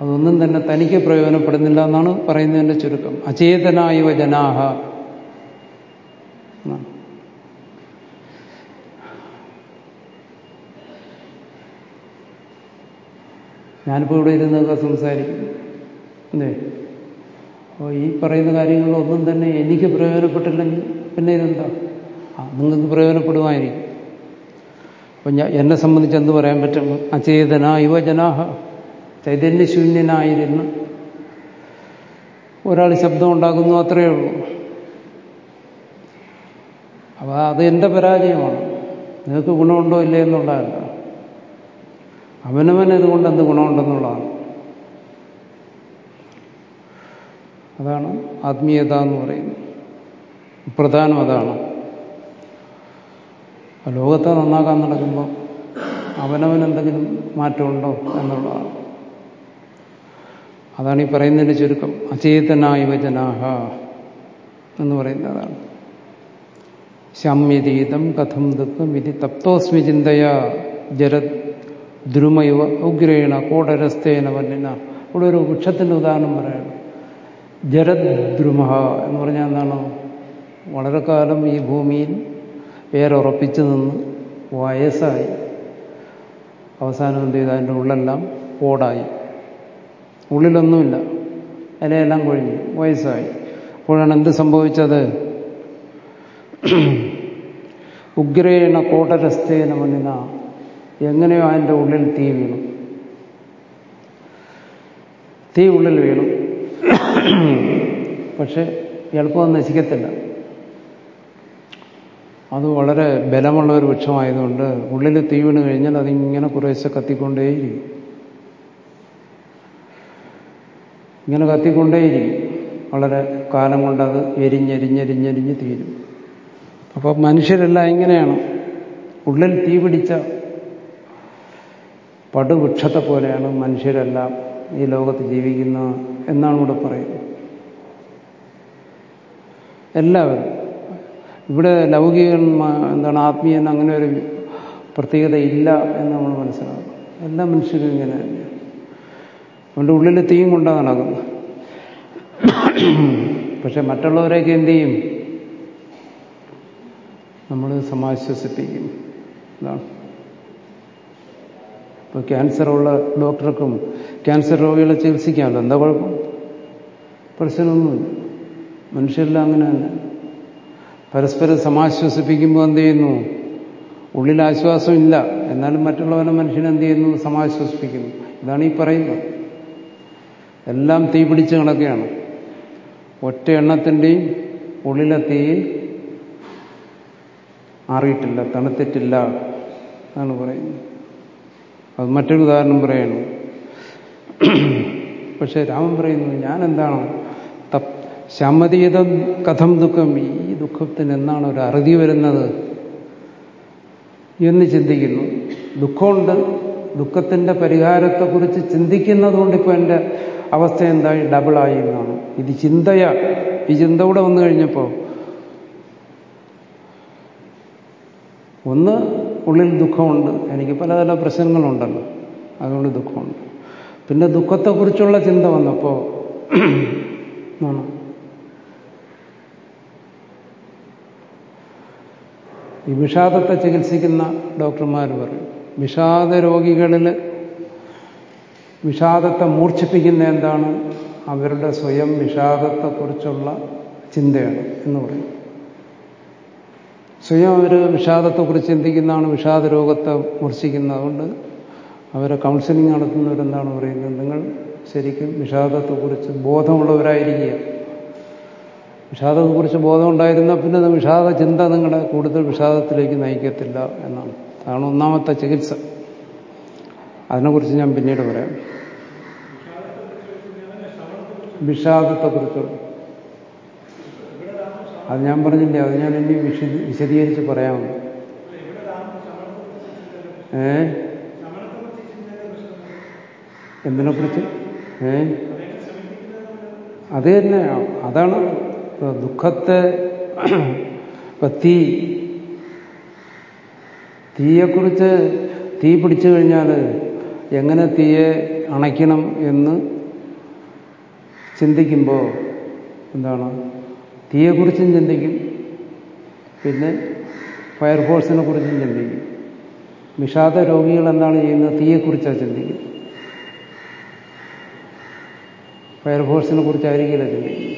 അതൊന്നും തന്നെ തനിക്ക് പ്രയോജനപ്പെടുന്നില്ല എന്നാണ് പറയുന്നതിന്റെ ചുരുക്കം. അചേതനായവ ജനാഹ. ഞാനിപ്പോൾ ഇവിടെ ഇരുന്നൊക്കെ സംസാരിക്കും. അല്ലേ? അപ്പോൾ ഈ പറയുന്ന കാര്യങ്ങളൊന്നും തന്നെ എനിക്ക് പ്രയോജനപ്പെട്ടില്ലെങ്കിൽ പിന്നെ ഇതെന്താ? നിങ്ങൾക്ക് പ്രയോജനപ്പെടുമായിരിക്കും. അപ്പം ഞാൻ എന്നെ സംബന്ധിച്ച് എന്ത് പറയാൻ പറ്റും? അചേതന യുവജനാഹ. ചൈതന്യശൂന്യനായിരുന്ന. ഒരാൾ ശബ്ദം ഉണ്ടാക്കുന്നു അത്രയേ ഉള്ളൂ. അപ്പോൾ അത് എന്റെ പരാജയമാണ്. നിങ്ങൾക്ക് ഗുണമുണ്ടോ ഇല്ലേ എന്നുള്ളതല്ല. അവനവൻ ഇതുകൊണ്ട് എന്ത് ഗുണമുണ്ടെന്നുള്ളതാണ്. അതാണ് ആത്മീയത എന്ന് പറയുന്നത്. പ്രധാനം അതാണ്. ലോകത്തെ നന്നാക്കാൻ നടക്കുമ്പോൾ അവനവൻ എന്തെങ്കിലും മാറ്റമുണ്ടോ എന്നുള്ളതാണ്. അതാണ് ഈ പറയുന്നതിന്റെ ചുരുക്കം. അചേതനായ വചനാഹ എന്ന് പറയുന്നതാണ് ശമ്യതീതം കഥം ദുഃഖം വിധി തപ്തോസ്മി ചിന്തയ ജര ദ്രുമയുവ ഉഗ്രേണ കോടരസ്തേന വല്ലിന ഇവിടെ ഒരു വൃക്ഷത്തിന്റെ ഉദാഹരണം പറയണം ജരദ്രുമ എന്ന് പറഞ്ഞാൽ എന്താണ്? വളരെ കാലം ഈ ഭൂമിയിൽ പേരുറപ്പിച്ചു നിന്ന് വയസ്സായി. അവസാനം എന്ത് ചെയ്ത്? അതിന്റെ ഉള്ളെല്ലാം കോടായി. ഉള്ളിലൊന്നുമില്ല. ഇലയെല്ലാം കൊഴിഞ്ഞു. വയസ്സായി. അപ്പോഴാണ് എന്ത് സംഭവിച്ചത്? ഉഗ്രേണ കോടരസ്തേന മണ്ണിന എങ്ങനെയോ അതിന്റെ ഉള്ളിൽ തീ വീണു. തീ ഉള്ളിൽ വീണു. പക്ഷെ എളുപ്പം നശിക്കത്തില്ല. അത് വളരെ ബലമുള്ള ഒരു വൃക്ഷമായതുകൊണ്ട് ഉള്ളിൽ തീ വീണ് കഴിഞ്ഞാൽ അതിങ്ങനെ കുറേശ്ശെ കത്തിക്കൊണ്ടേയിരിക്കും. ഇങ്ങനെ കത്തിക്കൊണ്ടേയിരിക്കും. വളരെ കാലം കൊണ്ടത് എരിഞ്ഞെരിഞ്ഞെരിഞ്ഞെരിഞ്ഞ് തീരും. അപ്പോൾ മനുഷ്യരെല്ലാം എങ്ങനെയാണ് ഉള്ളിൽ തീ പിടിച്ച പടുവൃക്ഷത്തെ പോലെയാണ് മനുഷ്യരെല്ലാം ഈ ലോകത്ത് ജീവിക്കുന്ന എന്നാണ് ഇവിടെ പറയുന്നത്. എല്ലാവരും ഇവിടെ ലൗകിക എന്താണ് ആത്മീയൻ അങ്ങനെ ഒരു പ്രത്യേകത ഇല്ല എന്ന് നമ്മൾ മനസ്സിലാക്കും എല്ലാ മനുഷ്യരും ഇങ്ങനെ തന്നെയാണ്. അവന്റെ ഉള്ളിൽ തീയും കൊണ്ടാണ് നടക്കുന്നത്. പക്ഷെ മറ്റുള്ളവരെയൊക്കെ എന്ത് ചെയ്യും? നമ്മൾ സമാശ്വസിപ്പിക്കും. ഇതാണ് ഇപ്പോൾ ക്യാൻസറുള്ള ഡോക്ടർക്കും ക്യാൻസർ രോഗികളെ ചികിത്സിക്കാമല്ലോ? എന്താ കുഴപ്പം? പ്രശ്നമൊന്നുമില്ല. മനുഷ്യരെല്ലാം അങ്ങനെ തന്നെ. പരസ്പരം സമാശ്വസിപ്പിക്കുമ്പോൾ എന്ത് ചെയ്യുന്നു? ഉള്ളിൽ ആശ്വാസമില്ല. എന്നാലും മറ്റുള്ളവരെ മനുഷ്യനെന്ത് ചെയ്യുന്നു? സമാശ്വസിപ്പിക്കുന്നു. ഇതാണ് ഈ പറയുന്നത്. എല്ലാം തീ പിടിച്ച് കണക്കെയാണ് ഒറ്റ എണ്ണത്തിന്റെയും ഉള്ളിലെ തീ ആറിയിട്ടില്ല തണുത്തിട്ടില്ല എന്നാണ് പറയുന്നത്. അത് മറ്റൊരു ഉദാഹരണം പറയുന്നു. പക്ഷേ രാമൻ പറയുന്നു ഞാൻ എന്താണ് കഥം ദുഃഖം ഈ ദുഃഖത്തിന് എന്നാണ് ഒരു അറുതി വരുന്നത്? എന്ന് ചിന്തിക്കുന്നു. ദുഃഖമുണ്ട്. ദുഃഖത്തിന്റെ പരിഹാരത്തെക്കുറിച്ച് ചിന്തിക്കുന്നതുകൊണ്ട് ഇപ്പോൾ എന്റെ അവസ്ഥ എന്തായി? ഡബിളായി എന്നാണ്. ഇത് ചിന്തയ ഈ ചിന്ത കൂടെ വന്നു കഴിഞ്ഞപ്പോൾ ഒന്ന് ഉള്ളിൽ ദുഃഖമുണ്ട്. എനിക്ക് പല പല പ്രശ്നങ്ങളുണ്ടല്ലോ. അതുകൊണ്ട് ദുഃഖമുണ്ട്. പിന്നെ ദുഃഖത്തെക്കുറിച്ചുള്ള ചിന്ത വന്നപ്പോ <clears throat> ഈ വിഷാദത്തെ ചികിത്സിക്കുന്ന ഡോക്ടർമാർ പറയും വിഷാദ രോഗികളിൽ വിഷാദത്തെ മൂർച്ഛിപ്പിക്കുന്ന എന്താണ്? അവരുടെ സ്വയം വിഷാദത്തെക്കുറിച്ചുള്ള ചിന്തയാണ് എന്ന് പറയും. സ്വയം അവർ വിഷാദത്തെക്കുറിച്ച് ചിന്തിക്കുന്നതാണ് വിഷാദ രോഗത്തെ മൂർച്ഛിക്കുന്നതുകൊണ്ട് അവരെ കൗൺസിലിംഗ് നടത്തുന്നവരെന്താണ് പറയുന്നത്? നിങ്ങൾ ശരിക്കും വിഷാദത്തെക്കുറിച്ച് ബോധമുള്ളവരായിരിക്കുക. വിഷാദത്തെക്കുറിച്ച് ബോധം ഉണ്ടായിരുന്നാൽ പിന്നെ വിഷാദ ചിന്ത നിങ്ങളെ കൂടുതൽ വിഷാദത്തിലേക്ക് നയിക്കത്തില്ല എന്നാണ്. അതാണ് ഒന്നാമത്തെ ചികിത്സ. അതിനെക്കുറിച്ച് ഞാൻ പിന്നീട് പറയാം. വിഷാദത്തെക്കുറിച്ചുള്ള അത് ഞാൻ പറഞ്ഞില്ലേ അത് ഞാൻ ഇനി വിശദീ വിശദീകരിച്ച് പറയാമോ ഏ? എന്തിനെക്കുറിച്ച് ഏ? അത് തന്നെ അതാണ് ദുഃഖത്തെ ഇപ്പൊ തീ തീയെക്കുറിച്ച് തീ പിടിച്ചു കഴിഞ്ഞാൽ എങ്ങനെ തീയെ അണയ്ക്കണം എന്ന് ചിന്തിക്കുമ്പോൾ എന്താണ്? തീയെക്കുറിച്ചും ചിന്തിക്കും. പിന്നെ ഫയർഫോഴ്സിനെ കുറിച്ചും ചിന്തിക്കും. വിഷാദ രോഗികൾ എന്താണ് ചെയ്യുന്നത്? തീയെക്കുറിച്ചാണ് ചിന്തിക്കുന്നത് ഫയർഫോഴ്സിനെ കുറിച്ചായിരിക്കില്ല ചിന്തിക്കുന്നത്.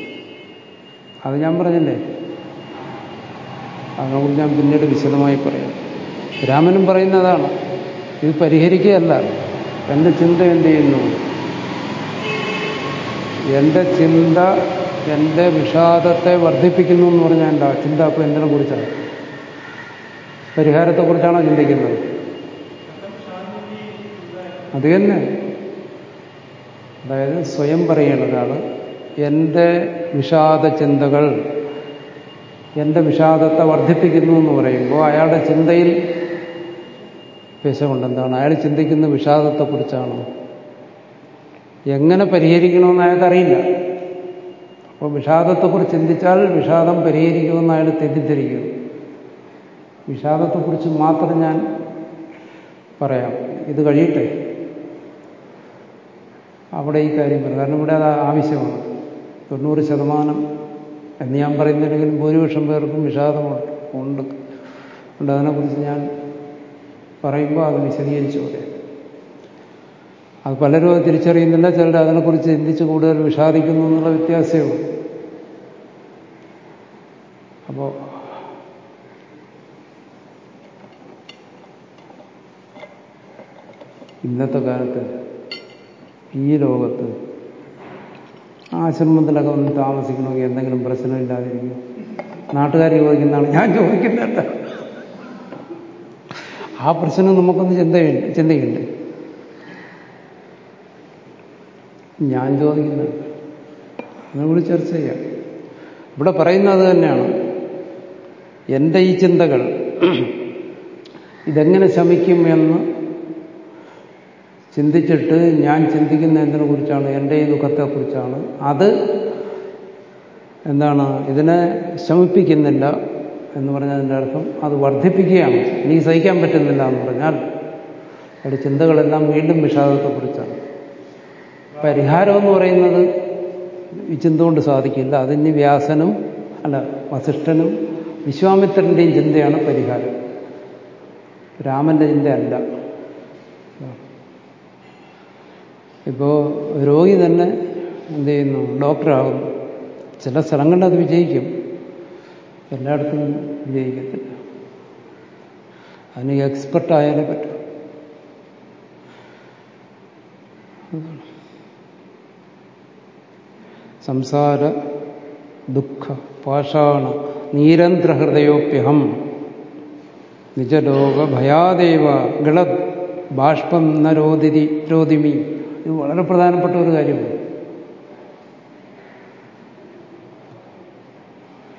അത് ഞാൻ പറഞ്ഞില്ലേ? അതിനെക്കുറിച്ച് ഞാൻ പിന്നീട് വിശദമായി പറയാം. രാമനും പറയുന്നതാണ് ഇത് പരിഹരിക്കുകയല്ല. എന്റെ ചിന്ത എന്ത് ചെയ്യുന്നു? എന്റെ ചിന്ത എന്റെ വിഷാദത്തെ വർദ്ധിപ്പിക്കുന്നു എന്ന് പറഞ്ഞാൽ എന്താ ചിന്ത അപ്പോൾ എന്തിനെ കുറിച്ചാണ്? പരിഹാരത്തെക്കുറിച്ചാണോ ചിന്തിക്കുന്നത്? അത് തന്നെ. അതായത് സ്വയം പറയേണ്ടതാണ് എന്റെ വിഷാദ ചിന്തകൾ എന്റെ വിഷാദത്തെ വർദ്ധിപ്പിക്കുന്നു എന്ന് പറയുമ്പോൾ അയാളുടെ ചിന്തയിൽ വിശമുണ്ട് എന്താണ്? അയാൾ ചിന്തിക്കുന്ന വിഷാദത്തെക്കുറിച്ചാണോ? എങ്ങനെ പരിഹരിക്കണമെന്ന് അയാൾക്കറിയില്ല. അപ്പോൾ വിഷാദത്തെക്കുറിച്ച് ചിന്തിച്ചാൽ വിഷാദം പരിഹരിക്കുമെന്ന് അയാൾ തെറ്റിദ്ധരിക്കും വിഷാദത്തെക്കുറിച്ച് മാത്രം ഞാൻ പറയാം. ഇത് കഴിയട്ടെ. അവിടെ ഈ കാര്യം പറയും കാരണം ഇവിടെ അത് ആവശ്യമാണ്. തൊണ്ണൂറ് ശതമാനം എന്ന് ഞാൻ പറയുന്നില്ലെങ്കിലും ഭൂരിപക്ഷം പേർക്കും വിഷാദമുണ്ട് ഉണ്ട്. അതിനെക്കുറിച്ച് ഞാൻ പറയുമ്പോൾ അത് വിശദീകരിച്ചു പറയാം അത് പലരും അത് തിരിച്ചറിയുന്നില്ല. ചിലർ അതിനെക്കുറിച്ച് ചിന്തിച്ച് കൂടുതൽ വിഷാദിക്കുന്നു എന്നുള്ള വ്യത്യാസമേ ഉള്ളൂ. അപ്പോൾ ഇന്നത്തെ കാലത്ത് ഈ ലോകത്ത് ആശ്രമത്തിലൊക്കെ ഒന്ന് താമസിക്കണമെങ്കിൽ എന്തെങ്കിലും പ്രശ്നമില്ലാതിരിക്കും. നാട്ടുകാർ ചോദിക്കുന്നതാണ് ഞാൻ ചോദിക്കുന്നുണ്ട് ആ പ്രശ്നം നമുക്കൊന്ന് ചിന്തയുണ്ട് ചിന്തയുണ്ട്. ഞാൻ ചോദിക്കുന്നത്. അതിനെക്കുറിച്ച് ചർച്ച ചെയ്യാം. ഇവിടെ പറയുന്നത് തന്നെയാണ്. എന്റെ ഈ ചിന്തകൾ ഇതെങ്ങനെ ശമിക്കും എന്ന് ചിന്തിച്ചിട്ട് ഞാൻ ചിന്തിക്കുന്ന എന്തിനെ കുറിച്ചാണ് എന്റെ ഈ ദുഃഖത്തെക്കുറിച്ചാണ് അത് എന്താണ് ഇതിനെ ശമിപ്പിക്കുന്നില്ല എന്ന് പറഞ്ഞതിന്റെ അർത്ഥം അത് വർദ്ധിപ്പിക്കുകയാണ്. എനിക്ക് സഹിക്കാൻ പറ്റുന്നില്ല എന്ന് പറഞ്ഞാൽ. അവിടെ ചിന്തകളെല്ലാം വീണ്ടും വിഷാദത്തെക്കുറിച്ചാണ്. പരിഹാരം എന്ന് പറയുന്നത് ചിന്ത കൊണ്ട് സാധിക്കില്ല. അതിന് വ്യാസനും അല്ല വസിഷ്ഠനും വിശ്വാമിത്രന്റെയും ചിന്തയാണ് പരിഹാരം. രാമന്റെ ചിന്തയല്ല. ഇപ്പോ രോഗി തന്നെ എന്ത് ചെയ്യുന്നു? ഡോക്ടറാകുന്നു. ചില സ്ഥലങ്ങളിൽ അത് വിജയിക്കും. എല്ലായിടത്തും വിജയിക്കത്തില്ല. അതിന് എക്സ്പെർട്ടായാലേ പറ്റും. സംസാര ദുഃഖ പാഷാണ നീരന്ധ്രഹൃദയോപ്യഹം. നിജലോക ഭയാദേവ ഗള ബാഷ്പം നരോതിരി രോദിമി. ഇത് വളരെ പ്രധാനപ്പെട്ട ഒരു കാര്യമാണ്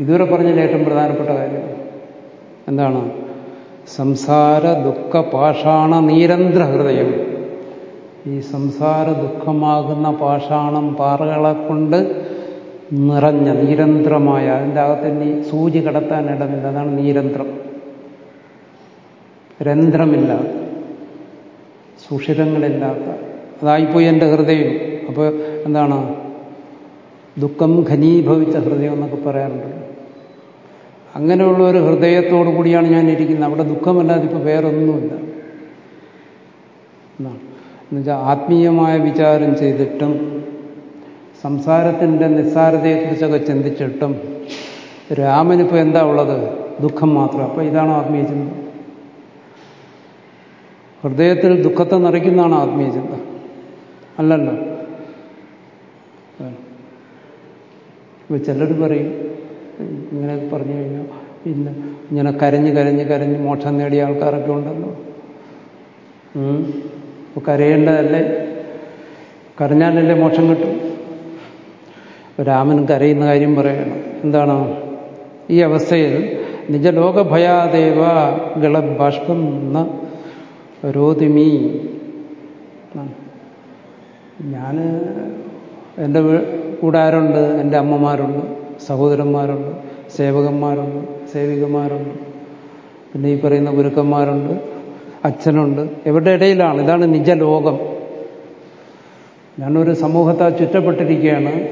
ഇതുവരെ പറഞ്ഞതിൽ ഏറ്റവും പ്രധാനപ്പെട്ട കാര്യം എന്താണ്? സംസാര ദുഃഖ പാഷാണ നീരന്ധ്ര ഹൃദയം ഈ സംസാര ദുഃഖമാകുന്ന പാഷാണം പാറകളെ കൊണ്ട് നിറഞ്ഞ നീരന്ത്രമായ അതിന്റെ അകത്ത് നീ സൂചി കടത്താൻ ഇടമില്ല. അതാണ് നീരന്ത്രം. രന്ധ്രമില്ലാത്ത സുഷിരങ്ങളില്ലാത്ത. അതായിപ്പോയി എന്റെ ഹൃദയം. അപ്പോൾ എന്താണ്? ദുഃഖം ഘനീഭവിച്ച ഹൃദയം എന്നൊക്കെ പറയാറുണ്ട്. അങ്ങനെയുള്ള ഒരു ഹൃദയത്തോടു കൂടിയാണ് ഞാൻ ഇരിക്കുന്നത്. അവിടെ ദുഃഖമല്ലാതെ ഇപ്പോൾ വേറൊന്നുമില്ല. എന്നാണ്. എന്നുവെച്ചാൽ ആത്മീയമായ വിചാരം ചെയ്തിട്ടും സംസാരത്തിന്റെ നിസ്സാരതയെക്കുറിച്ചൊക്കെ ചിന്തിച്ചിട്ടും രാമനിപ്പോൾ എന്താ ഉള്ളത്? ദുഃഖം മാത്രം. അപ്പോൾ ഇതാണ് ആത്മീയ ചിന്ത. ഹൃദയത്തിൽ ദുഃഖത്തെ നിറയ്ക്കുന്നതാണ് ആത്മീയ ചിന്ത. അല്ലല്ലോ. ഇപ്പോൾ ചിലർ പറയും ഇങ്ങനെ പറഞ്ഞു കഴിഞ്ഞാൽ ഇന്ന് ഇങ്ങനെ കരഞ്ഞ് കരഞ്ഞ് കരഞ്ഞ് മോക്ഷം നേടിയ ആൾക്കാരൊക്കെ ഉണ്ടല്ലോ. അപ്പോൾ കരയേണ്ടതല്ലേ? കരഞ്ഞാലല്ലേ മോക്ഷം കിട്ടും? രാമൻ കരയുന്ന കാര്യം പറയണം. എന്താണ്? ഈ അവസ്ഥയിൽ നിജലോകഭയാദേവ ഗളബാഷ്പം ന രോതിമി ഞാൻ എന്റെ കൂടെ ആരുണ്ട്? എന്റെ അമ്മമാരുണ്ട് സഹോദരന്മാരുണ്ട് സേവകന്മാരുണ്ട് സേവികന്മാരുണ്ട്. പിന്നെ ഈ പറയുന്ന ഗുരുക്കന്മാരുണ്ട്. അച്ഛനുണ്ട്. എവിടെ ഇടയിലാണ്? ഇതാണ് നിജലോകം. ഞാനൊരു സമൂഹത്താൽ ചുറ്റപ്പെട്ടിരിക്കുകയാണ്.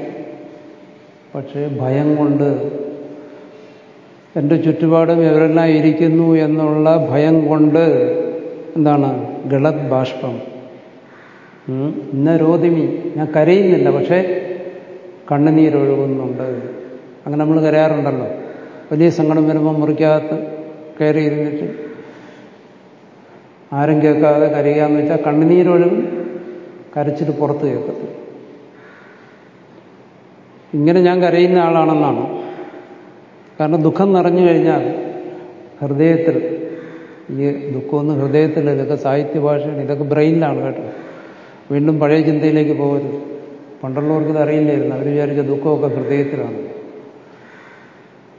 പക്ഷേ ഭയം കൊണ്ട് എന്റെ ചുറ്റുപാടും ഇവരെല്ലാം ഇരിക്കുന്നു എന്നുള്ള ഭയം കൊണ്ട് എന്താണ്? ഗളത് ബാഷ്പം. ഇന്ന രോതിമി ഞാൻ കരയുന്നില്ല പക്ഷേ കണ്ണുനീരൊഴുകുന്നുണ്ട് അങ്ങനെ നമ്മൾ കരയാറുണ്ടല്ലോ. വലിയ സങ്കടം വരുമ്പോൾ മുറിക്കകത്ത് കയറി ഇരുന്നിട്ട് ആരും കേൾക്കാതെ കരയുക എന്ന് വെച്ചാൽ കണ്ണുനീരൊഴുകും കരച്ചിട്ട് പുറത്ത് കേൾക്കത്തില്ല. ഇങ്ങനെ ഞാൻ കരയുന്ന ആളാണെന്നാണ്. കാരണം ദുഃഖം നിറഞ്ഞു കഴിഞ്ഞാൽ ഹൃദയത്തിൽ ഈ ദുഃഖമൊന്നും ഹൃദയത്തിൽ ഇതൊക്കെ സാഹിത്യ ഭാഷയാണ്. ഇതൊക്കെ ബ്രെയിനിലാണ് കേട്ടോ. വീണ്ടും പഴയ ചിന്തയിലേക്ക് പോകരുത്. പണ്ടുള്ളവർക്ക് ഇത് അറിയില്ലായിരുന്നു. അവർ വിചാരിച്ച ദുഃഖമൊക്കെ ഹൃദയത്തിലാണ്.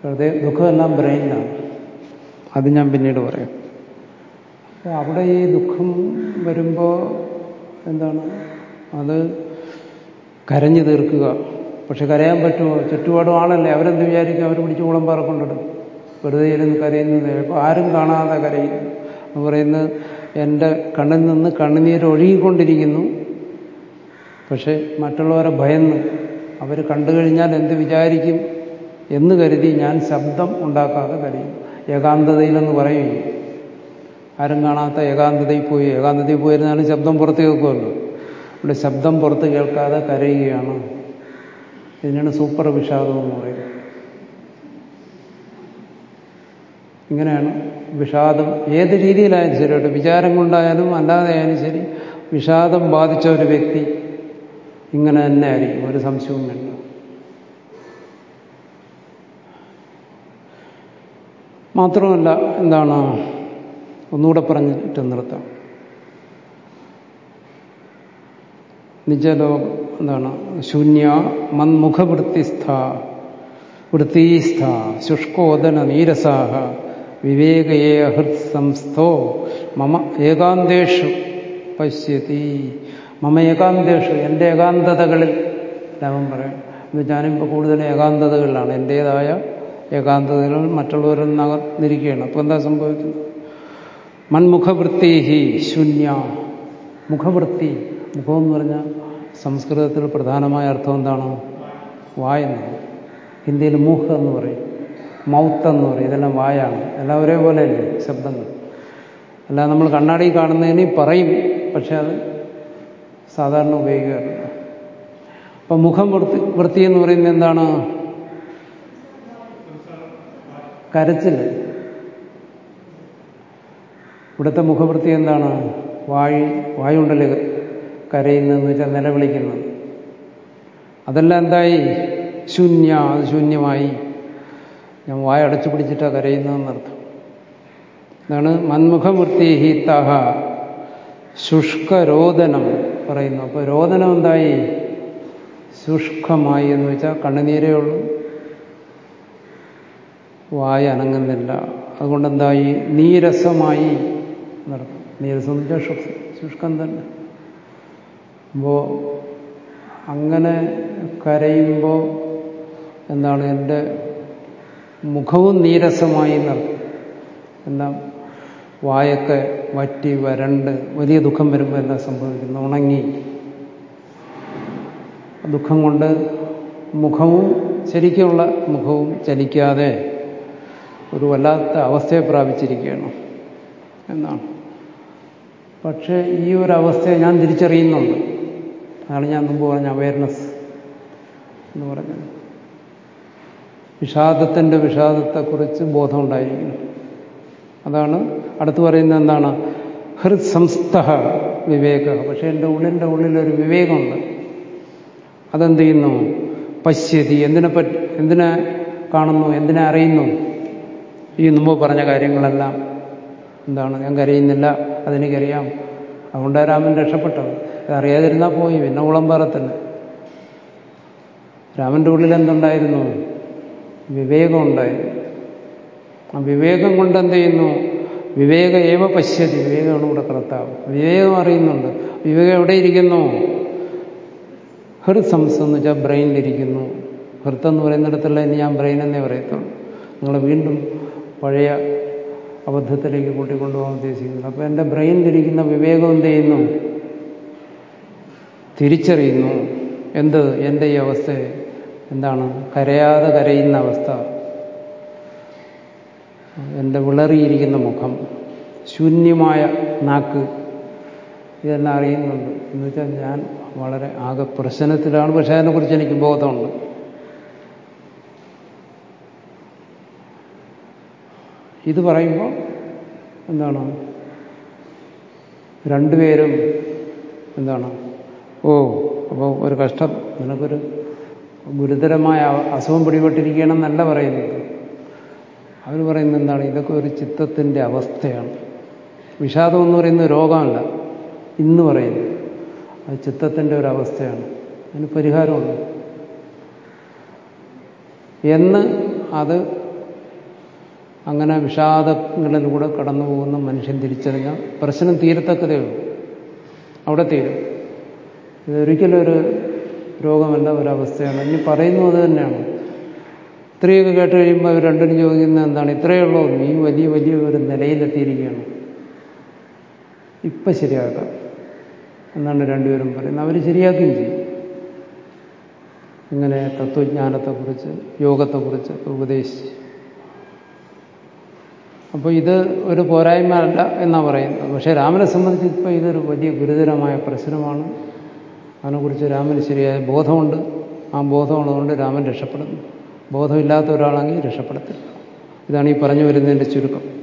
ഹൃദയ ദുഃഖമെല്ലാം ബ്രെയിനിലാണ്. അത് ഞാൻ പിന്നീട് പറയാം. അവിടെ ഈ ദുഃഖം വരുമ്പോൾ എന്താണ്? അത് കരഞ്ഞു തീർക്കുക. പക്ഷെ കരയാൻ പറ്റുമോ? ചുറ്റുപാടും ആളല്ലേ. അവരെന്ത് വിചാരിക്കും? അവർ പിടിച്ച് കുളമ്പാറ കൊണ്ടിടും വെറുതെ ഇരുന്ന് കരയുന്നത്. അപ്പോൾ ആരും കാണാതെ കരയുന്നു എന്ന് പറയുന്നത് എന്റെ കണ്ണിൽ നിന്ന് കണ്ണുനീർ ഒഴുകിക്കൊണ്ടിരിക്കുന്നു. പക്ഷെ മറ്റുള്ളവരെ ഭയന്ന് അവർ കണ്ടു കഴിഞ്ഞാൽ എന്ത് വിചാരിക്കും എന്ന് കരുതി ഞാൻ ശബ്ദം ഉണ്ടാക്കാതെ കരയും. ഏകാന്തതയിലെന്ന് പറയും ആരും കാണാത്ത ഏകാന്തതയിൽ പോയി. ഏകാന്തതയിൽ പോയിരുന്നാലും ശബ്ദം പുറത്ത് കേൾക്കുമല്ലോ. അവിടെ ശബ്ദം പുറത്ത് കേൾക്കാതെ കരയുകയാണ്. ഇതിനാണ് സൂപ്പർ വിഷാദം എന്ന് പറയുന്നത്. ഇങ്ങനെയാണ് വിഷാദം. ഏത് രീതിയിലായാലും ശരി കേട്ടോ വിചാരം കൊണ്ടായാലും അല്ലാതെ ആയാലും ശരി വിഷാദം ബാധിച്ച ഒരു വ്യക്തി ഇങ്ങനെ തന്നെ ആയിരിക്കും. ഒരു സംശയവും വേണ്ട മാത്രമല്ല എന്താണ് ഒന്നുകൂടെ പറഞ്ഞിട്ട് നിർത്താം. നിജലോ എന്താണ്? ശൂന്യ മന്മുഖവൃത്തിസ്ഥ വൃത്തിസ്ഥ ശുഷ്കോദന നീരസാഹ വിവേകയേ അഹൃത് സംസ്ഥോ മമ ഏകാന്തേഷു പശ്യതി. മമ ഏകാന്തേഷു എന്റെ ഏകാന്തതകളിൽ രാമൻ പറയാം. ഞാനിപ്പോൾ കൂടുതൽ ഏകാന്തതകളിലാണ്. എന്റേതായ ഏകാന്തതകൾ മറ്റുള്ളവരിൽ നകർന്നിരിക്കുകയാണ് അപ്പോൾ എന്താ സംഭവിക്കുന്നത്? മൺമുഖവൃത്തിഹി ശൂന്യ. മുഖവൃത്തി മുഖം എന്ന് പറഞ്ഞാൽ സംസ്കൃതത്തിൽ പ്രധാനമായ അർത്ഥം എന്താണ്? വായെന്നത് ഹിന്ദിയിൽ മൂഹ എന്ന് പറയും. മൗത്ത് എന്ന് പറയും. ഇതെല്ലാം വായാണ്. എല്ലാം ഒരേപോലെയല്ലേ ശബ്ദങ്ങൾ. അല്ല നമ്മൾ കണ്ണാടി കാണുന്നതിന് പറയും പക്ഷെ അത് സാധാരണ ഉപയോഗിക്കാറില്ല. അപ്പൊ മുഖം വൃത്തി എന്ന് പറയുന്നത് എന്താണ്? കരച്ചിൽ. ഇവിടുത്തെ മുഖവൃത്തി എന്താണ്? വായു വായുണ്ടല്ലേ കരയുന്നതെന്ന് വെച്ചാൽ നിലവിളിക്കുന്നത്. അതെല്ലാം എന്തായി? ശൂന്യ അത് ശൂന്യമായി. ഞാൻ വായ അടച്ചു പിടിച്ചിട്ടാണ് കരയുന്നതെന്നർത്ഥം എന്താണ് മന്മുഖമൂർത്തി തഹ ശുഷ്കരോദനം പറയുന്നു. അപ്പോൾ രോദനം എന്തായി? ശുഷ്കമായി എന്ന് വെച്ചാൽ കണ്ണുനീരേ ഉള്ളൂ. വായ അനങ്ങുന്നില്ല. അതുകൊണ്ടെന്തായി നീരസമായി. നടക്കും. നീരസം എന്ന് വെച്ചാൽ ശുഷ്കം തന്നെ. അപ്പോൾ അങ്ങനെ കരയുമ്പോൾ എന്താണ് എന്റെ മുഖവും നീരസമായി നടക്കും. എന്താ? വായൊക്കെ വറ്റി വരണ്ട് വലിയ ദുഃഖം വരുമ്പോൾ എന്താ സംഭവിക്കുന്നു ഉണങ്ങി. ദുഃഖം കൊണ്ട് മുഖവും ശരിക്കുള്ള മുഖവും ചലിക്കാതെ ഒരു വല്ലാത്ത അവസ്ഥയെ പ്രാപിച്ചിരിക്കുകയാണ്. എന്നാണ്. പക്ഷേ ഈ ഒരു അവസ്ഥയെ ഞാൻ തിരിച്ചറിയുന്നുണ്ട്. അതാണ് ഞാൻ മുമ്പ് പറഞ്ഞ അവയർനെസ് എന്ന് പറഞ്ഞത്. വിഷാദത്തിന്റെ വിഷാദത്തെക്കുറിച്ച് ബോധമുണ്ടായിരിക്കണം. അതാണ് അടുത്ത് പറയുന്നത് എന്താണ്? ഹൃത് സംസ്ഥ വിവേക. പക്ഷെ എന്റെ ഉള്ളിന്റെ ഉള്ളിലൊരു വിവേകമുണ്ട്. അതെന്ത് ചെയ്യുന്നു? പശ്യതി. എന്തിനെ പറ്റി എന്തിനെ കാണുന്നു? എന്തിനെ അറിയുന്നു? ഈ മുമ്പ് പറഞ്ഞ കാര്യങ്ങളെല്ലാം എന്താണ് ഞാൻ കരയുന്നില്ല അതെനിക്കറിയാം. അതുകൊണ്ടാണ് രാമൻ രക്ഷപ്പെട്ടത്. അതറിയാതിരുന്നാൽ പോയി പിന്നെ ഉളംപാറത്തന്നെ രാമന്റെ ഉള്ളിൽ എന്തുണ്ടായിരുന്നു? വിവേകം ഉണ്ടായിരുന്നു. ആ വിവേകം കൊണ്ട് എന്ത് ചെയ്യുന്നു? വിവേക ഏവ പശ്യതി വിവേകമാണ് ഇവിടെ കർത്താവ്. വിവേകം അറിയുന്നുണ്ട്. വിവേകം എവിടെ ഇരിക്കുന്നു? ഹൃത് സംസ് എന്ന് വെച്ചാൽ ബ്രെയിനിലിരിക്കുന്നു ഹൃത്ത് എന്ന് പറയുന്നിടത്തല്ല ഇനി ഞാൻ ബ്രെയിൻ എന്നേ പറയത്തുള്ളൂ. നിങ്ങൾ വീണ്ടും പഴയ അബദ്ധത്തിലേക്ക് കൂട്ടിക്കൊണ്ടുപോകാൻ ഉദ്ദേശിക്കുന്നത് അപ്പോൾ എന്റെ ബ്രെയിനിലിരിക്കുന്ന വിവേകം എന്ത് ചെയ്യുന്നു? തിരിച്ചറിയുന്നു. എന്ത്? എന്റെ ഈ അവസ്ഥ എന്താണ്? കരയാതെ കരയുന്ന അവസ്ഥ. എന്റെ വിളറിയിരിക്കുന്ന മുഖം. ശൂന്യമായ നാക്ക്. ഇതെല്ലാം അറിയുന്നുണ്ട്. എന്ന് വെച്ചാൽ ഞാൻ വളരെ ആകെ പ്രശ്നത്തിലാണ്. പക്ഷേ അതിനെക്കുറിച്ച് എനിക്ക് ബോധമുണ്ട്. ഇത് പറയുമ്പോൾ എന്താണ്? രണ്ടുപേരും എന്താണ്? ഓ അപ്പോൾ ഒരു കഷ്ടം. നിനക്കൊരു ഗുരുതരമായ അസുഖം പിടിപെട്ടിരിക്കുകയാണെന്നല്ല പറയുന്നത്. അവർ പറയുന്നത് എന്താണ്? ഇതൊക്കെ ഒരു ചിത്തത്തിന്റെ അവസ്ഥയാണ്. വിഷാദം എന്ന് പറയുന്ന രോഗമല്ല. ഇന്ന് പറയുന്നു. അത് ചിത്തത്തിന്റെ ഒരു അവസ്ഥയാണ്. അതിന് പരിഹാരമുണ്ട്. എന്ന് അത് അങ്ങനെ വിഷാദങ്ങളിലൂടെ കടന്നു പോകുന്ന മനുഷ്യൻ തിരിച്ചറിഞ്ഞാൽ പ്രശ്നം തീരത്തക്കതേ ഉള്ളൂ. അവിടെ തീരും. ഇതൊരിക്കലും ഒരു രോഗമല്ല ഒരവസ്ഥയാണ്. ഇനി പറയുന്നു അത് തന്നെയാണ്. ഇത്രയൊക്കെ കേട്ട് കഴിയുമ്പോൾ അവർ രണ്ടിനും ചോദിക്കുന്നത് എന്താണ്? ഇത്രയേ ഉള്ളൂ. നീ വലിയ വലിയ ഒരു നിലയിലെത്തിയിരിക്കുകയാണ്. ഇപ്പം ശരിയാക്കാം എന്നാണ് രണ്ടുപേരും പറയുന്നത്. അവർ ശരിയാക്കുകയും ചെയ്യും. ഇങ്ങനെ തത്വജ്ഞാനത്തെക്കുറിച്ച് യോഗത്തെക്കുറിച്ച് ഉപദേശിച്ച് അപ്പോൾ ഇത് ഒരു പോരായ്മ അല്ല എന്നാണ് പറയുന്നത്. പക്ഷേ രാമനെ സംബന്ധിച്ച് ഇപ്പോൾ ഇതൊരു വലിയ ഗുരുതരമായ പ്രശ്നമാണ്. അതിനെക്കുറിച്ച് രാമന് ശരിയായ ബോധമുണ്ട്. ആ ബോധമുള്ളതുകൊണ്ട് രാമൻ രക്ഷപ്പെടുന്നു. ബോധമില്ലാത്ത ഒരാളാണെങ്കിൽ രക്ഷപ്പെടത്തില്ല. ഇതാണ് ഈ പറഞ്ഞു വരുന്നതിന്റെ ചുരുക്കം.